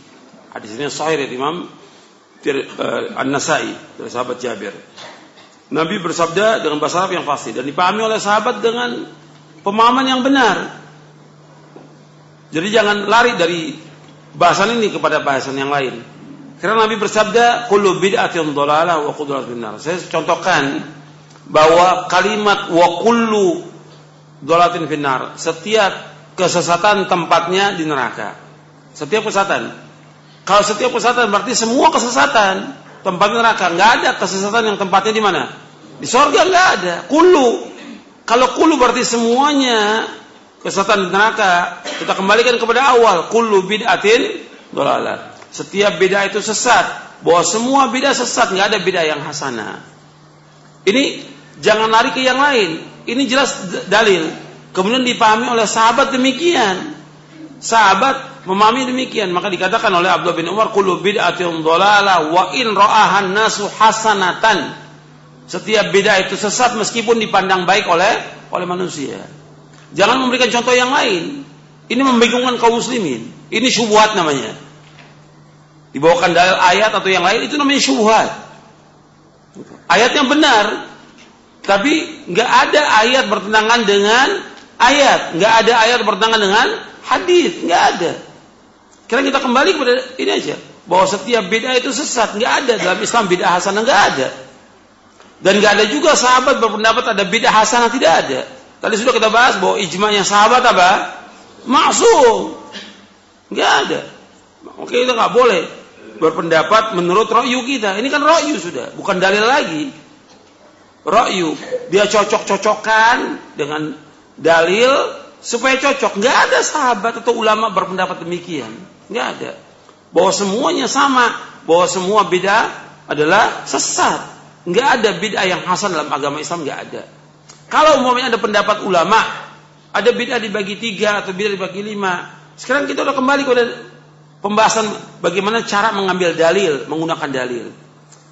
Hadis ini sahih dari Imam uh, An-Nasai dari sahabat Jabir. Nabi bersabda dengan bahasa Arab yang fasih dan dipahami oleh sahabat dengan pemahaman yang benar. Jadi jangan lari dari bahasan ini kepada bahasan yang lain. Karena Nabi bersabda, "Kullu bid'atin dhalalah wa kullu benar. Saya contohkan bahwa kalimat wa kullu dhalatin finnar, setiap kesesatan tempatnya di neraka. Setiap kesesatan. Kalau setiap kesesatan berarti semua kesesatan tempat neraka. Enggak ada kesesatan yang tempatnya di mana? Di sorga enggak ada. Kullu. Kalau kullu berarti semuanya kesesatan di neraka, kita kembalikan kepada awal, kullu bid'atin dolalah. Setiap bid'ah itu sesat, bahwa semua bid'ah sesat, nggak ada bid'ah yang hasanah. Ini Jangan lari ke yang lain. Ini jelas dalil. Kemudian dipahami oleh sahabat demikian. Sahabat memahami demikian. Maka dikatakan oleh Abdullah bin Umar, "Kullu bid'atin wa in nasu hasanatan." Setiap bid'ah itu sesat meskipun dipandang baik oleh oleh manusia. Jangan memberikan contoh yang lain. Ini membingungkan kaum muslimin. Ini syubhat namanya. Dibawakan dalil ayat atau yang lain itu namanya syubhat. Ayatnya benar, tapi nggak ada ayat bertentangan dengan ayat, nggak ada ayat bertentangan dengan hadis, nggak ada. Kira kita kembali kepada ini aja, bahwa setiap bid'ah itu sesat, nggak ada dalam Islam bid'ah hasanah nggak ada. Dan nggak ada juga sahabat berpendapat ada bid'ah hasanah tidak ada. Tadi sudah kita bahas bahwa ijma'nya sahabat apa? Maksum. Nggak ada. Oke kita nggak boleh berpendapat menurut rokyu kita. Ini kan rokyu sudah, bukan dalil lagi. Rokyu dia cocok-cocokkan dengan dalil supaya cocok. Nggak ada sahabat atau ulama berpendapat demikian. Nggak ada. Bahwa semuanya sama, bahwa semua beda adalah sesat. Nggak ada bid'ah yang hasan dalam agama Islam nggak ada. Kalau umpamanya ada pendapat ulama, ada bid'ah dibagi tiga atau bid'ah dibagi lima. Sekarang kita udah kembali kepada pembahasan bagaimana cara mengambil dalil, menggunakan dalil.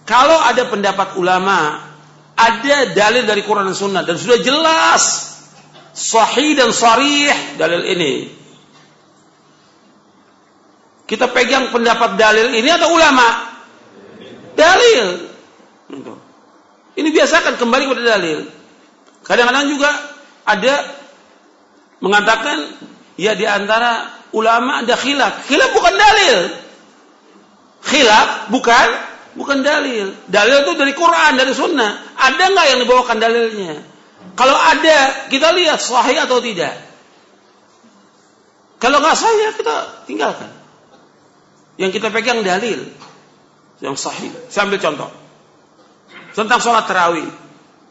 Kalau ada pendapat ulama, ada dalil dari Quran dan Sunnah dan sudah jelas sahih dan sarih dalil ini. Kita pegang pendapat dalil ini atau ulama? Dalil. Ini biasakan kembali kepada dalil. Kadang-kadang juga ada mengatakan ya di antara ulama ada khilaf. Khilaf bukan dalil. Khilaf bukan bukan dalil. Dalil itu dari Quran, dari Sunnah. Ada nggak yang dibawakan dalilnya? Kalau ada, kita lihat sahih atau tidak. Kalau nggak sahih, kita tinggalkan. Yang kita pegang dalil yang sahih. Saya ambil contoh tentang sholat terawih.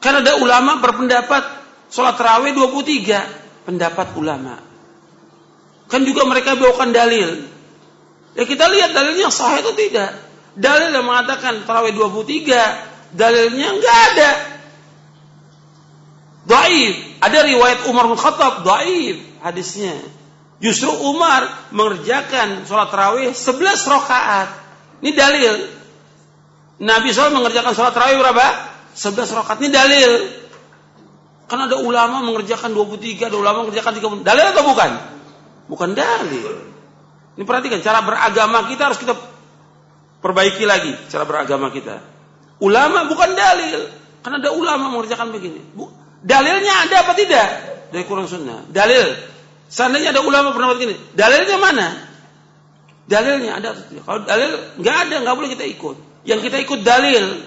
Karena ada ulama berpendapat sholat terawih 23 pendapat ulama. Kan juga mereka bawakan dalil. Ya kita lihat dalilnya sah itu tidak. Dalil yang mengatakan tarawih 23, dalilnya enggak ada. Daif. Ada riwayat Umar bin Khattab, daif hadisnya. Justru Umar mengerjakan sholat tarawih 11 rakaat. Ini dalil. Nabi SAW mengerjakan sholat tarawih berapa? 11 rakaat. Ini dalil. Kan ada ulama mengerjakan 23, ada ulama mengerjakan 30. Dalil atau bukan? bukan dalil. Ini perhatikan cara beragama kita harus kita perbaiki lagi cara beragama kita. Ulama bukan dalil, karena ada ulama mengerjakan begini. dalilnya ada apa tidak dari Quran Sunnah? Dalil. Seandainya ada ulama pernah begini, dalilnya mana? Dalilnya ada atau tidak? Kalau dalil nggak ada, nggak boleh kita ikut. Yang kita ikut dalil.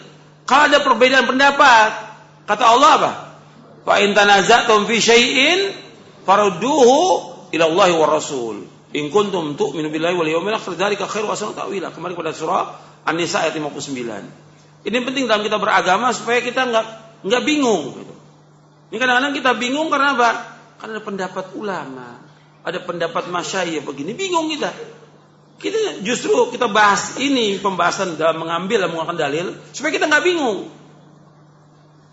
Kalau ada perbedaan pendapat, kata Allah apa? Fa in fi syai'in farudduhu ila Allah wa Rasul. In kuntum tu'minu billahi wal yawmil akhir dzalika khairu wa ta'wila. Kembali pada surah An-Nisa ayat 59. Ini penting dalam kita beragama supaya kita nggak nggak bingung. Gitu. Ini kadang-kadang kita bingung karena apa? Karena ada pendapat ulama, ada pendapat masyayikh begini, bingung kita. Kita justru kita bahas ini pembahasan dalam mengambil dan menggunakan dalil supaya kita nggak bingung.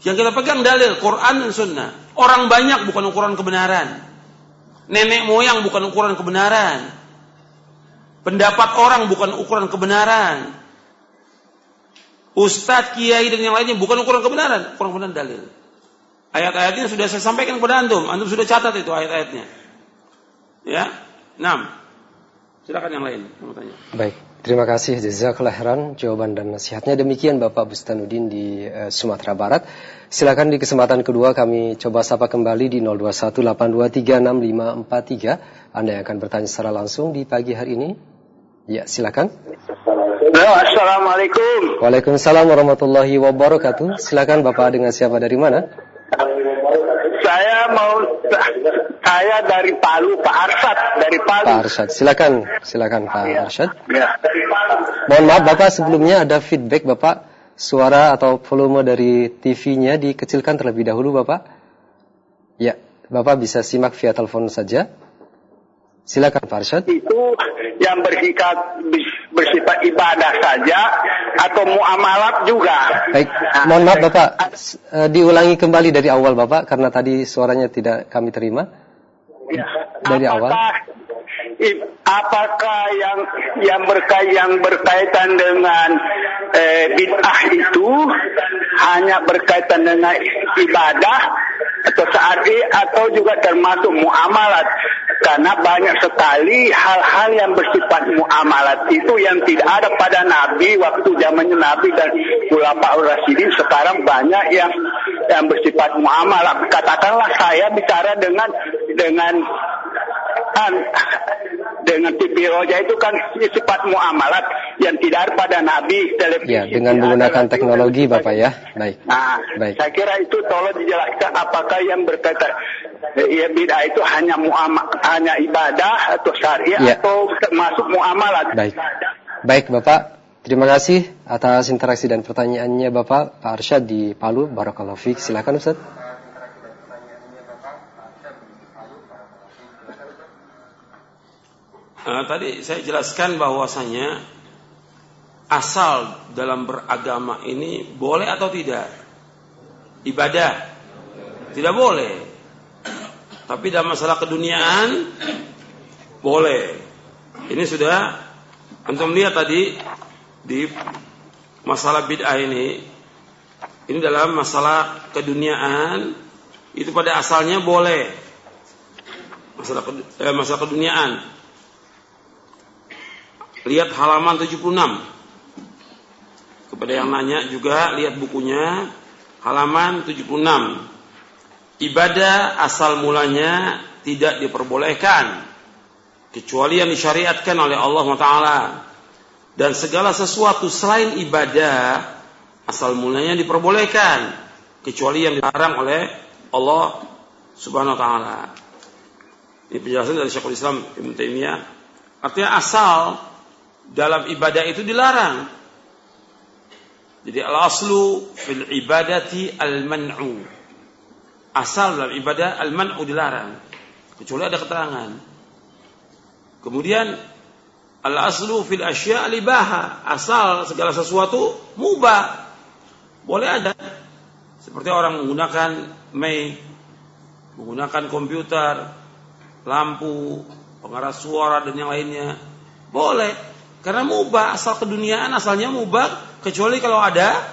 Yang kita pegang dalil Quran dan Sunnah. Orang banyak bukan ukuran kebenaran. Nenek moyang bukan ukuran kebenaran. Pendapat orang bukan ukuran kebenaran. Ustadz, kiai dan yang lainnya bukan ukuran kebenaran, ukuran kebenaran dalil. Ayat-ayatnya sudah saya sampaikan kepada antum, antum sudah catat itu ayat-ayatnya. Ya, enam. Silakan yang lain. Baik, terima kasih jazakallah khairan jawaban dan nasihatnya. Demikian Bapak Bustanuddin di uh, Sumatera Barat. Silakan di kesempatan kedua kami coba sapa kembali di 0218236543. Anda yang akan bertanya secara langsung di pagi hari ini. Ya, silakan. Halo, Assalamualaikum. Waalaikumsalam warahmatullahi wabarakatuh. Silakan Bapak dengan siapa dari mana? Saya dari Palu, Pak Arsyad dari Palu. Pak Arsyad, silakan, silakan Pak ya. Arsyad. Ya. Mohon maaf Bapak sebelumnya ada feedback Bapak suara atau volume dari TV-nya dikecilkan terlebih dahulu Bapak? Ya, Bapak bisa simak via telepon saja. Silakan Pak Arsyad. Itu yang bersifat bersifat ibadah saja atau muamalat juga. Baik, mohon maaf Bapak, uh, diulangi kembali dari awal Bapak karena tadi suaranya tidak kami terima. Ya. Dari apakah, awal. Apakah yang yang berkait yang berkaitan dengan eh, bid'ah itu hanya berkaitan dengan ibadah atau syar'i atau juga termasuk muamalat karena banyak sekali hal-hal yang bersifat muamalat itu yang tidak ada pada Nabi waktu zamannya Nabi dan ulama Rasidin sekarang banyak yang yang bersifat muamalat katakanlah saya bicara dengan dengan dengan TV Roja itu kan sifat muamalat yang tidak ada pada Nabi televisi. Ya, dengan menggunakan teknologi Bapak ya. Baik. Nah, Baik. saya kira itu tolong dijelaskan apakah yang berkaitan ya bid'ah itu hanya muamal hanya ibadah atau syariah Ya. atau termasuk muamalat. Baik. Baik Bapak, terima kasih atas interaksi dan pertanyaannya Bapak Pak Arsyad di Palu. Barakallahu fiik. Silakan Ustaz. Eh, tadi saya jelaskan bahwasanya asal dalam beragama ini boleh atau tidak? Ibadah tidak boleh. Tapi dalam masalah keduniaan boleh. Ini sudah antum lihat tadi di masalah bid'ah ini. Ini dalam masalah keduniaan itu pada asalnya boleh. Masalah eh, masalah keduniaan. Lihat halaman 76. Kepada yang nanya juga lihat bukunya halaman 76. Ibadah asal mulanya tidak diperbolehkan kecuali yang disyariatkan oleh Allah Taala dan segala sesuatu selain ibadah asal mulanya diperbolehkan kecuali yang dilarang oleh Allah Subhanahu wa taala. Ini penjelasan dari Syekhul Islam Ibn Taimiyah. Artinya asal dalam ibadah itu dilarang. Jadi al-aslu fil ibadati al-man'u. Asal dalam ibadah al-man'u dilarang. Kecuali ada keterangan. Kemudian al-aslu fil asya al-ibaha. Asal segala sesuatu mubah. Boleh ada. Seperti orang menggunakan mic, menggunakan komputer, lampu, pengeras suara dan yang lainnya. Boleh. Karena mubah, asal keduniaan asalnya mubah kecuali kalau ada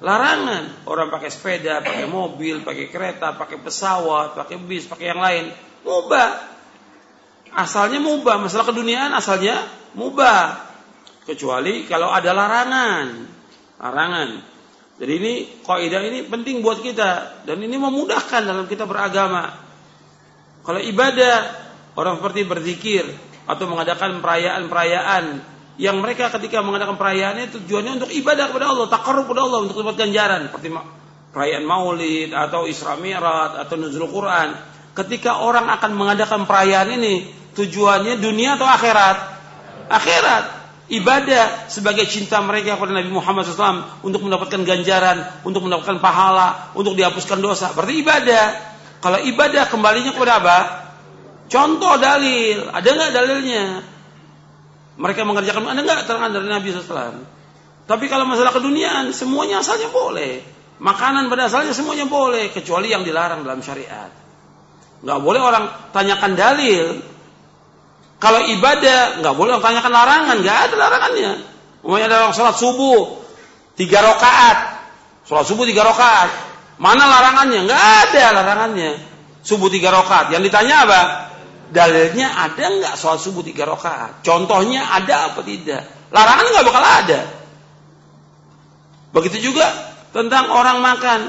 larangan. Orang pakai sepeda, pakai mobil, pakai kereta, pakai pesawat, pakai bis, pakai yang lain. Mubah. Asalnya mubah, masalah keduniaan asalnya mubah. Kecuali kalau ada larangan. Larangan. Jadi ini kaidah ini penting buat kita dan ini memudahkan dalam kita beragama. Kalau ibadah, orang seperti berzikir atau mengadakan perayaan-perayaan yang mereka ketika mengadakan perayaannya tujuannya untuk ibadah kepada Allah, takarrub kepada Allah untuk dapat ganjaran seperti perayaan Maulid atau Isra Mi'raj atau Nuzul Quran. Ketika orang akan mengadakan perayaan ini, tujuannya dunia atau akhirat? Akhirat. Ibadah sebagai cinta mereka kepada Nabi Muhammad SAW untuk mendapatkan ganjaran, untuk mendapatkan pahala, untuk dihapuskan dosa. Berarti ibadah. Kalau ibadah kembalinya kepada apa? Contoh dalil. Ada nggak dalilnya? Mereka mengerjakan ada nggak terangan dari Nabi SAW? Tapi kalau masalah keduniaan semuanya asalnya boleh. Makanan pada asalnya semuanya boleh kecuali yang dilarang dalam syariat. Nggak boleh orang tanyakan dalil. Kalau ibadah nggak boleh orang tanyakan larangan, nggak ada larangannya. Umumnya ada orang sholat subuh tiga rakaat, sholat subuh tiga rakaat. Mana larangannya? Nggak ada larangannya. Subuh tiga rakaat. Yang ditanya apa? Dalilnya ada nggak sholat subuh tiga rakaat? Contohnya ada apa tidak? Larangan nggak bakal ada. Begitu juga tentang orang makan.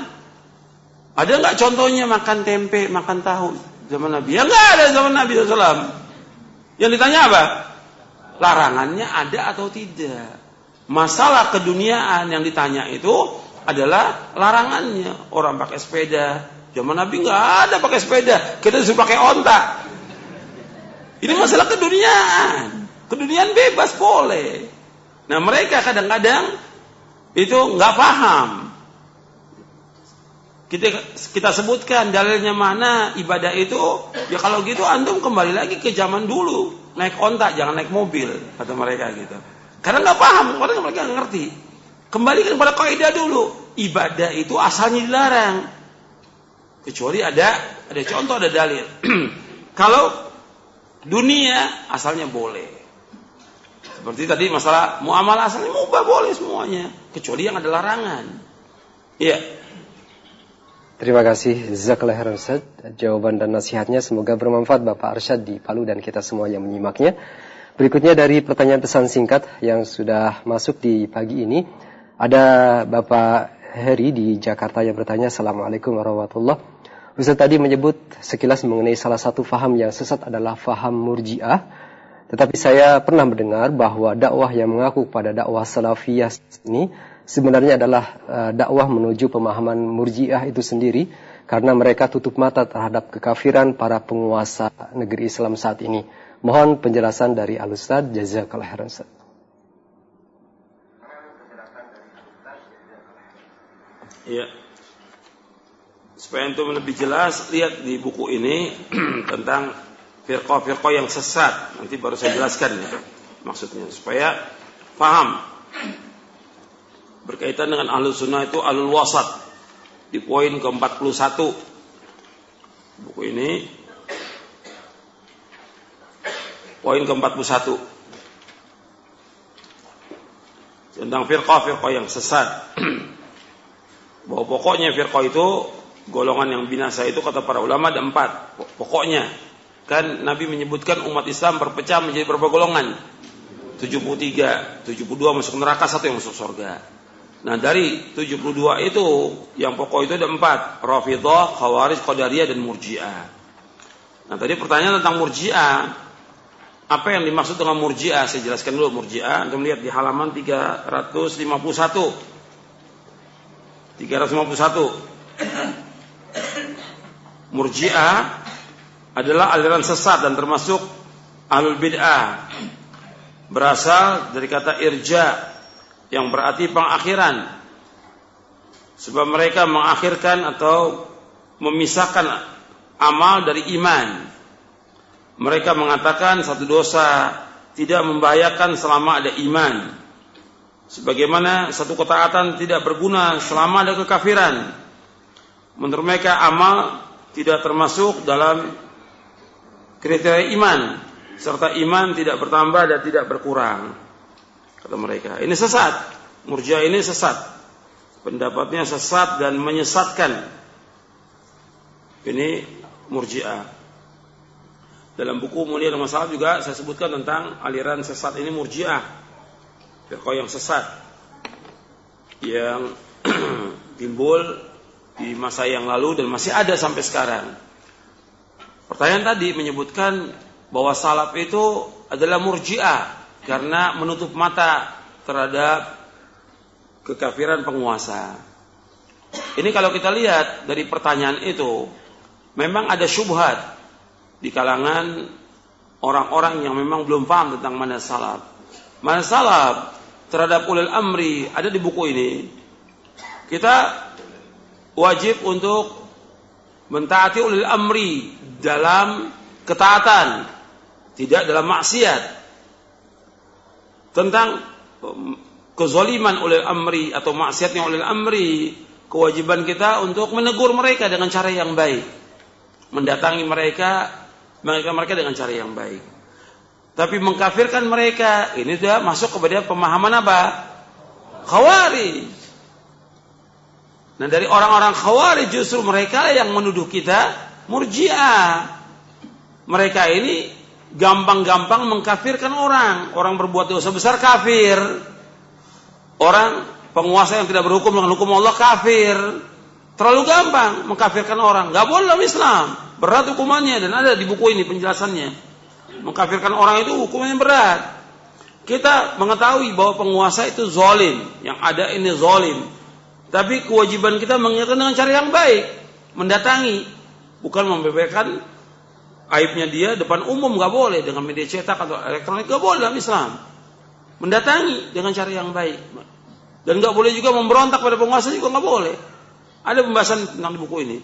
Ada nggak contohnya makan tempe, makan tahu zaman Nabi? Ya nggak ada zaman Nabi SAW. Yang ditanya apa? Larangannya ada atau tidak? Masalah keduniaan yang ditanya itu adalah larangannya. Orang pakai sepeda. Zaman Nabi nggak ada pakai sepeda. Kita disuruh pakai onta. Ini masalah keduniaan. Keduniaan bebas boleh. Nah mereka kadang-kadang itu nggak paham. kita kita sebutkan dalilnya mana ibadah itu ya kalau gitu antum kembali lagi ke zaman dulu naik onta jangan naik mobil kata mereka gitu karena nggak paham orang mereka nggak ngerti kembalikan kepada kaidah dulu ibadah itu asalnya dilarang kecuali ada ada contoh ada dalil kalau dunia asalnya boleh seperti tadi masalah muamalah asalnya mubah boleh semuanya kecuali yang ada larangan iya Terima kasih khairan Ustaz. Jawaban dan nasihatnya semoga bermanfaat Bapak Arsyad di Palu dan kita semua yang menyimaknya. Berikutnya dari pertanyaan pesan singkat yang sudah masuk di pagi ini. Ada Bapak Heri di Jakarta yang bertanya Assalamualaikum warahmatullahi Ustaz tadi menyebut sekilas mengenai salah satu faham yang sesat adalah faham murjiah. Tetapi saya pernah mendengar bahwa dakwah yang mengaku pada dakwah salafiyah ini sebenarnya adalah uh, dakwah menuju pemahaman murjiah itu sendiri karena mereka tutup mata terhadap kekafiran para penguasa negeri Islam saat ini. Mohon penjelasan dari Al-Ustaz Jazakallah khairan Ustaz. Ya. Supaya untuk lebih jelas, lihat di buku ini tentang firqah-firqah yang sesat. Nanti baru saya jelaskan ya, maksudnya. Supaya paham berkaitan dengan ahlu sunnah itu alul wasat. Di poin ke-41. Buku ini. Poin ke-41. Tentang firqah-firqah yang sesat. Bahwa pokoknya firqah itu golongan yang binasa itu kata para ulama ada empat pokoknya kan Nabi menyebutkan umat Islam berpecah menjadi berapa golongan 73 72 masuk neraka satu yang masuk surga Nah dari 72 itu yang pokok itu ada empat. Rafidah, Khawarij, Qadariyah dan Murji'ah. Nah tadi pertanyaan tentang Murji'ah. Apa yang dimaksud dengan Murji'ah? Saya jelaskan dulu Murji'ah. Anda melihat di halaman 351. 351. Murji'ah adalah aliran sesat dan termasuk alul bid'ah. Berasal dari kata irja yang berarti pengakhiran. Sebab mereka mengakhirkan atau memisahkan amal dari iman. Mereka mengatakan satu dosa tidak membahayakan selama ada iman. Sebagaimana satu ketaatan tidak berguna selama ada kekafiran. Menurut mereka amal tidak termasuk dalam kriteria iman serta iman tidak bertambah dan tidak berkurang kata mereka. Ini sesat. Murji'ah ini sesat. Pendapatnya sesat dan menyesatkan. Ini Murji'ah. Dalam buku Mulia Masalah juga saya sebutkan tentang aliran sesat ini Murji'ah. Firqah yang sesat. Yang timbul di masa yang lalu dan masih ada sampai sekarang. Pertanyaan tadi menyebutkan bahwa salaf itu adalah murji'ah karena menutup mata terhadap kekafiran penguasa. Ini kalau kita lihat dari pertanyaan itu, memang ada syubhat di kalangan orang-orang yang memang belum paham tentang mana salaf. Mana salaf terhadap ulil amri ada di buku ini. Kita wajib untuk mentaati ulil amri dalam ketaatan, tidak dalam maksiat. Tentang um, kezoliman oleh amri atau maksiatnya oleh amri kewajiban kita untuk menegur mereka dengan cara yang baik. Mendatangi mereka mereka mereka dengan cara yang baik. Tapi mengkafirkan mereka ini sudah masuk kepada pemahaman apa? Khawari nah dari orang-orang khawari justru mereka yang menuduh kita murjiah mereka ini gampang-gampang mengkafirkan orang. Orang berbuat dosa besar kafir. Orang penguasa yang tidak berhukum dengan hukum Allah kafir. Terlalu gampang mengkafirkan orang. Gak boleh dalam Islam. Berat hukumannya dan ada di buku ini penjelasannya. Mengkafirkan orang itu hukumannya berat. Kita mengetahui bahwa penguasa itu zolim. Yang ada ini zolim. Tapi kewajiban kita mengingatkan dengan cara yang baik. Mendatangi. Bukan membeberkan aibnya dia depan umum nggak boleh dengan media cetak atau elektronik nggak boleh dalam Islam mendatangi dengan cara yang baik dan nggak boleh juga memberontak pada penguasa juga nggak boleh Ada pembahasan tentang buku ini.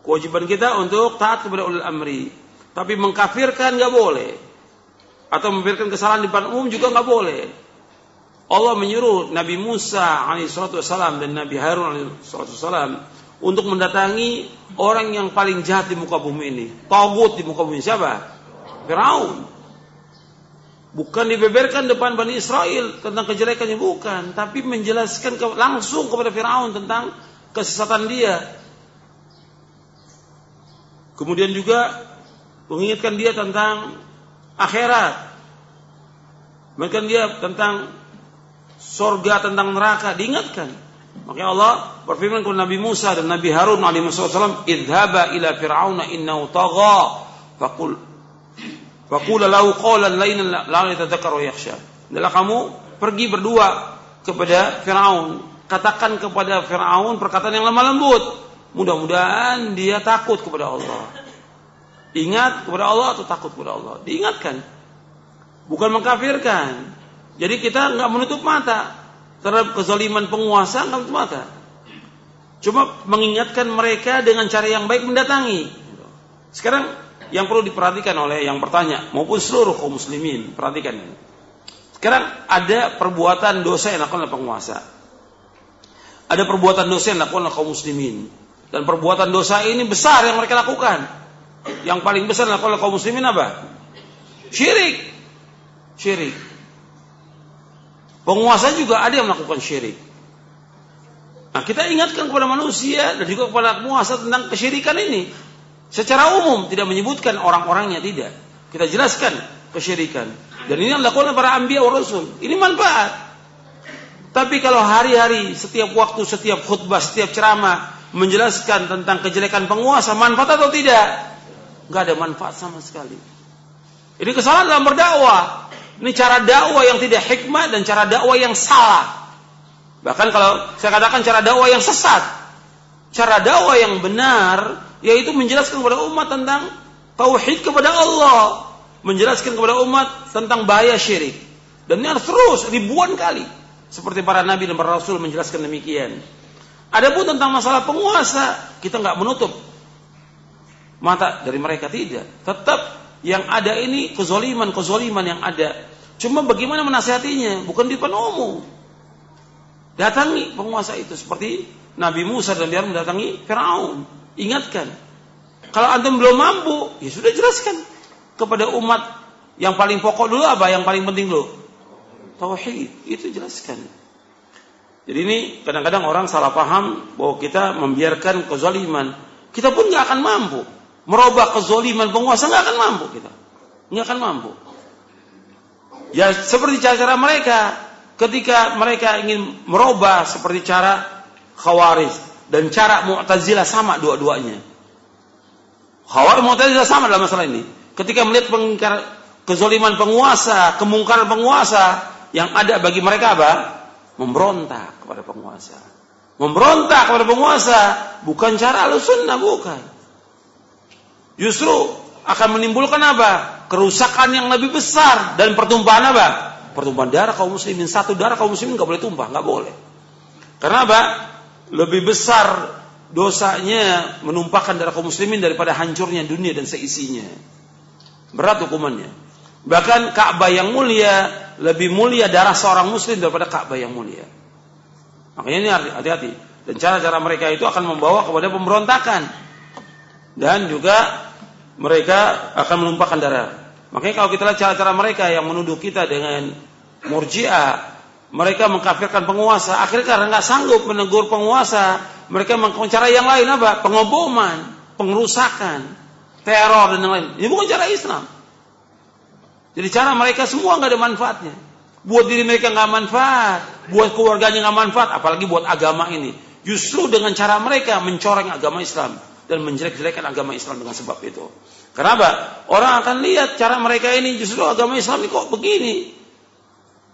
Kewajiban kita untuk taat kepada ulil amri. Tapi mengkafirkan nggak boleh. Atau membiarkan kesalahan di depan umum juga nggak boleh. Allah menyuruh Nabi Musa alaihissalam dan Nabi Harun alaihissalam untuk mendatangi orang yang paling jahat di muka bumi ini. Taugut di muka bumi siapa? Firaun. Bukan dibeberkan depan Bani Israel tentang kejelekannya bukan, tapi menjelaskan langsung kepada Firaun tentang kesesatan dia. Kemudian juga mengingatkan dia tentang akhirat. Mengingatkan dia tentang sorga, tentang neraka. Diingatkan. Makanya Allah berfirman kepada Nabi Musa dan Nabi Harun alaihissalam, "Idhaba ila fir'auna innahu tagha." Faqul Faqul lahu qawlan laynan la yatadhakkar wa yakhsha. Adalah kamu pergi berdua kepada Firaun. Katakan kepada Firaun perkataan yang lemah lembut. Mudah-mudahan dia takut kepada Allah. Ingat kepada Allah atau takut kepada Allah? Diingatkan. Bukan mengkafirkan. Jadi kita nggak menutup mata terhadap kezaliman penguasa, nggak menutup mata. Cuma mengingatkan mereka dengan cara yang baik mendatangi. Sekarang yang perlu diperhatikan oleh yang bertanya maupun seluruh kaum muslimin, perhatikan ini. Sekarang ada perbuatan dosa yang dilakukan oleh penguasa. Ada perbuatan dosa yang dilakukan oleh kaum muslimin. Dan perbuatan dosa ini besar yang mereka lakukan. Yang paling besar adalah kalau kaum muslimin apa? Syirik. Syirik. Penguasa juga ada yang melakukan syirik. Nah, kita ingatkan kepada manusia dan juga kepada penguasa tentang kesyirikan ini. Secara umum tidak menyebutkan orang-orangnya tidak. Kita jelaskan kesyirikan. Dan ini yang dilakukan para ambiya wa rasul. Ini manfaat. Tapi kalau hari-hari, setiap waktu, setiap khutbah, setiap ceramah menjelaskan tentang kejelekan penguasa, manfaat atau tidak? nggak ada manfaat sama sekali. Ini kesalahan dalam berdakwah. Ini cara dakwah yang tidak hikmah dan cara dakwah yang salah. Bahkan kalau saya katakan cara dakwah yang sesat. Cara dakwah yang benar yaitu menjelaskan kepada umat tentang tauhid kepada Allah, menjelaskan kepada umat tentang bahaya syirik. Dan ini harus terus ribuan kali seperti para nabi dan para rasul menjelaskan demikian. Adapun tentang masalah penguasa, kita nggak menutup mata dari mereka tidak. Tetap yang ada ini kezoliman-kezoliman yang ada. Cuma bagaimana menasihatinya, bukan di depan. Datangi penguasa itu seperti Nabi Musa dan dia mendatangi Firaun. Ingatkan. Kalau antum belum mampu, ya sudah jelaskan kepada umat yang paling pokok dulu apa? Yang paling penting dulu? Tauhid. Itu jelaskan. Jadi ini kadang-kadang orang salah paham bahwa kita membiarkan kezaliman. Kita pun nggak akan mampu merubah kezoliman penguasa nggak akan mampu kita. Nggak akan mampu. Ya seperti cara-cara mereka. Ketika mereka ingin merubah seperti cara khawarij dan cara mu'tazilah sama dua-duanya. Khawarij mu'tazilah sama dalam masalah ini. Ketika melihat pengingkar kezoliman penguasa kemungkaran penguasa yang ada bagi mereka apa? Memberontak kepada penguasa. Memberontak kepada penguasa bukan cara al-sunnah bukan justru akan menimbulkan apa? Kerusakan yang lebih besar dan pertumpahan apa? Pertumpahan darah kaum muslimin. Satu darah kaum muslimin nggak boleh tumpah, nggak boleh. Karena apa? Lebih besar dosanya menumpahkan darah kaum muslimin daripada hancurnya dunia dan seisinya. Berat hukumannya. Bahkan Ka'bah yang mulia lebih mulia darah seorang muslim daripada Ka'bah yang mulia. Makanya ini hati-hati. Dan cara-cara mereka itu akan membawa kepada pemberontakan. Dan juga mereka akan menumpahkan darah. Makanya kalau kita lihat cara-cara mereka yang menuduh kita dengan murjiah, mereka mengkafirkan penguasa. Akhirnya karena nggak sanggup menegur penguasa, mereka menggunakan cara yang lain apa? Pengoboman, pengerusakan, teror dan yang lain. Ini bukan cara Islam. Jadi cara mereka semua nggak ada manfaatnya. Buat diri mereka nggak manfaat, buat keluarganya nggak manfaat, apalagi buat agama ini. Justru dengan cara mereka mencoreng agama Islam dan menjelek-jelekan agama Islam dengan sebab itu. Kenapa? Orang akan lihat cara mereka ini justru agama Islam ini kok begini.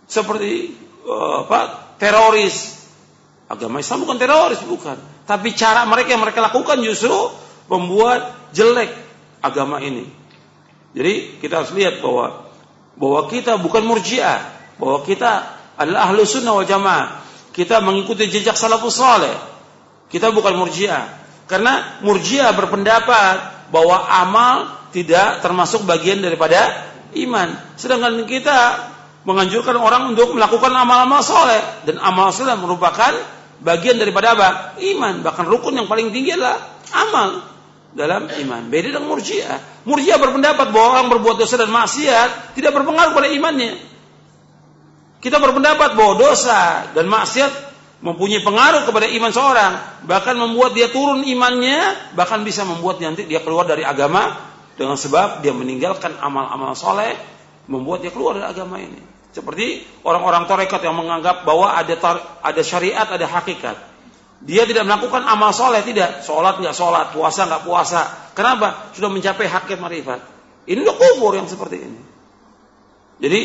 Seperti uh, apa? Teroris. Agama Islam bukan teroris, bukan. Tapi cara mereka yang mereka lakukan justru membuat jelek agama ini. Jadi kita harus lihat bahwa bahwa kita bukan murjiah, bahwa kita adalah ahlu sunnah wal jamaah. Kita mengikuti jejak salafus saleh Kita bukan murjiah. Karena murjiah berpendapat bahwa amal tidak termasuk bagian daripada iman. Sedangkan kita menganjurkan orang untuk melakukan amal-amal soleh. Dan amal soleh merupakan bagian daripada apa? Iman. Bahkan rukun yang paling tinggi adalah amal dalam iman. Beda dengan murjiah. Murjiah berpendapat bahwa orang berbuat dosa dan maksiat tidak berpengaruh pada imannya. Kita berpendapat bahwa dosa dan maksiat mempunyai pengaruh kepada iman seorang, bahkan membuat dia turun imannya, bahkan bisa membuat nanti dia keluar dari agama dengan sebab dia meninggalkan amal-amal soleh, membuat dia keluar dari agama ini. Seperti orang-orang torekat yang menganggap bahwa ada ada syariat, ada hakikat. Dia tidak melakukan amal soleh, tidak. Sholat nggak sholat, puasa nggak puasa. Kenapa? Sudah mencapai hakikat marifat. Ini udah kubur yang seperti ini. Jadi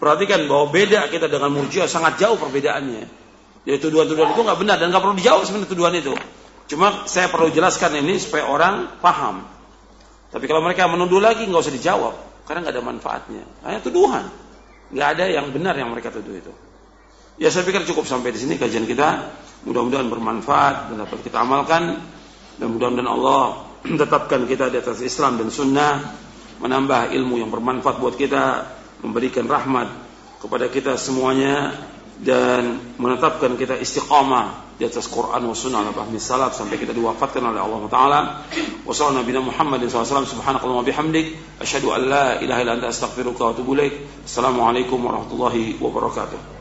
perhatikan bahwa beda kita dengan murjiah sangat jauh perbedaannya. Jadi tuduhan-tuduhan itu nggak benar dan nggak perlu dijawab sebenarnya tuduhan itu. Cuma saya perlu jelaskan ini supaya orang paham. Tapi kalau mereka menuduh lagi nggak usah dijawab karena nggak ada manfaatnya. Hanya tuduhan. Nggak ada yang benar yang mereka tuduh itu. Ya saya pikir cukup sampai di sini kajian kita. Mudah-mudahan bermanfaat dan dapat kita amalkan. Dan mudah-mudahan Allah tetapkan kita di atas Islam dan Sunnah. Menambah ilmu yang bermanfaat buat kita. Memberikan rahmat kepada kita semuanya dan menetapkan kita istiqamah di atas Quran wa sunnah ala fahmi salaf sampai kita diwafatkan oleh Allah Taala. Wa sallallahu nabi Muhammad sallallahu subhanakallah wa bihamdik asyhadu an la ilaha illa anta astaghfiruka wa atubu ilaik. Assalamualaikum warahmatullahi wabarakatuh.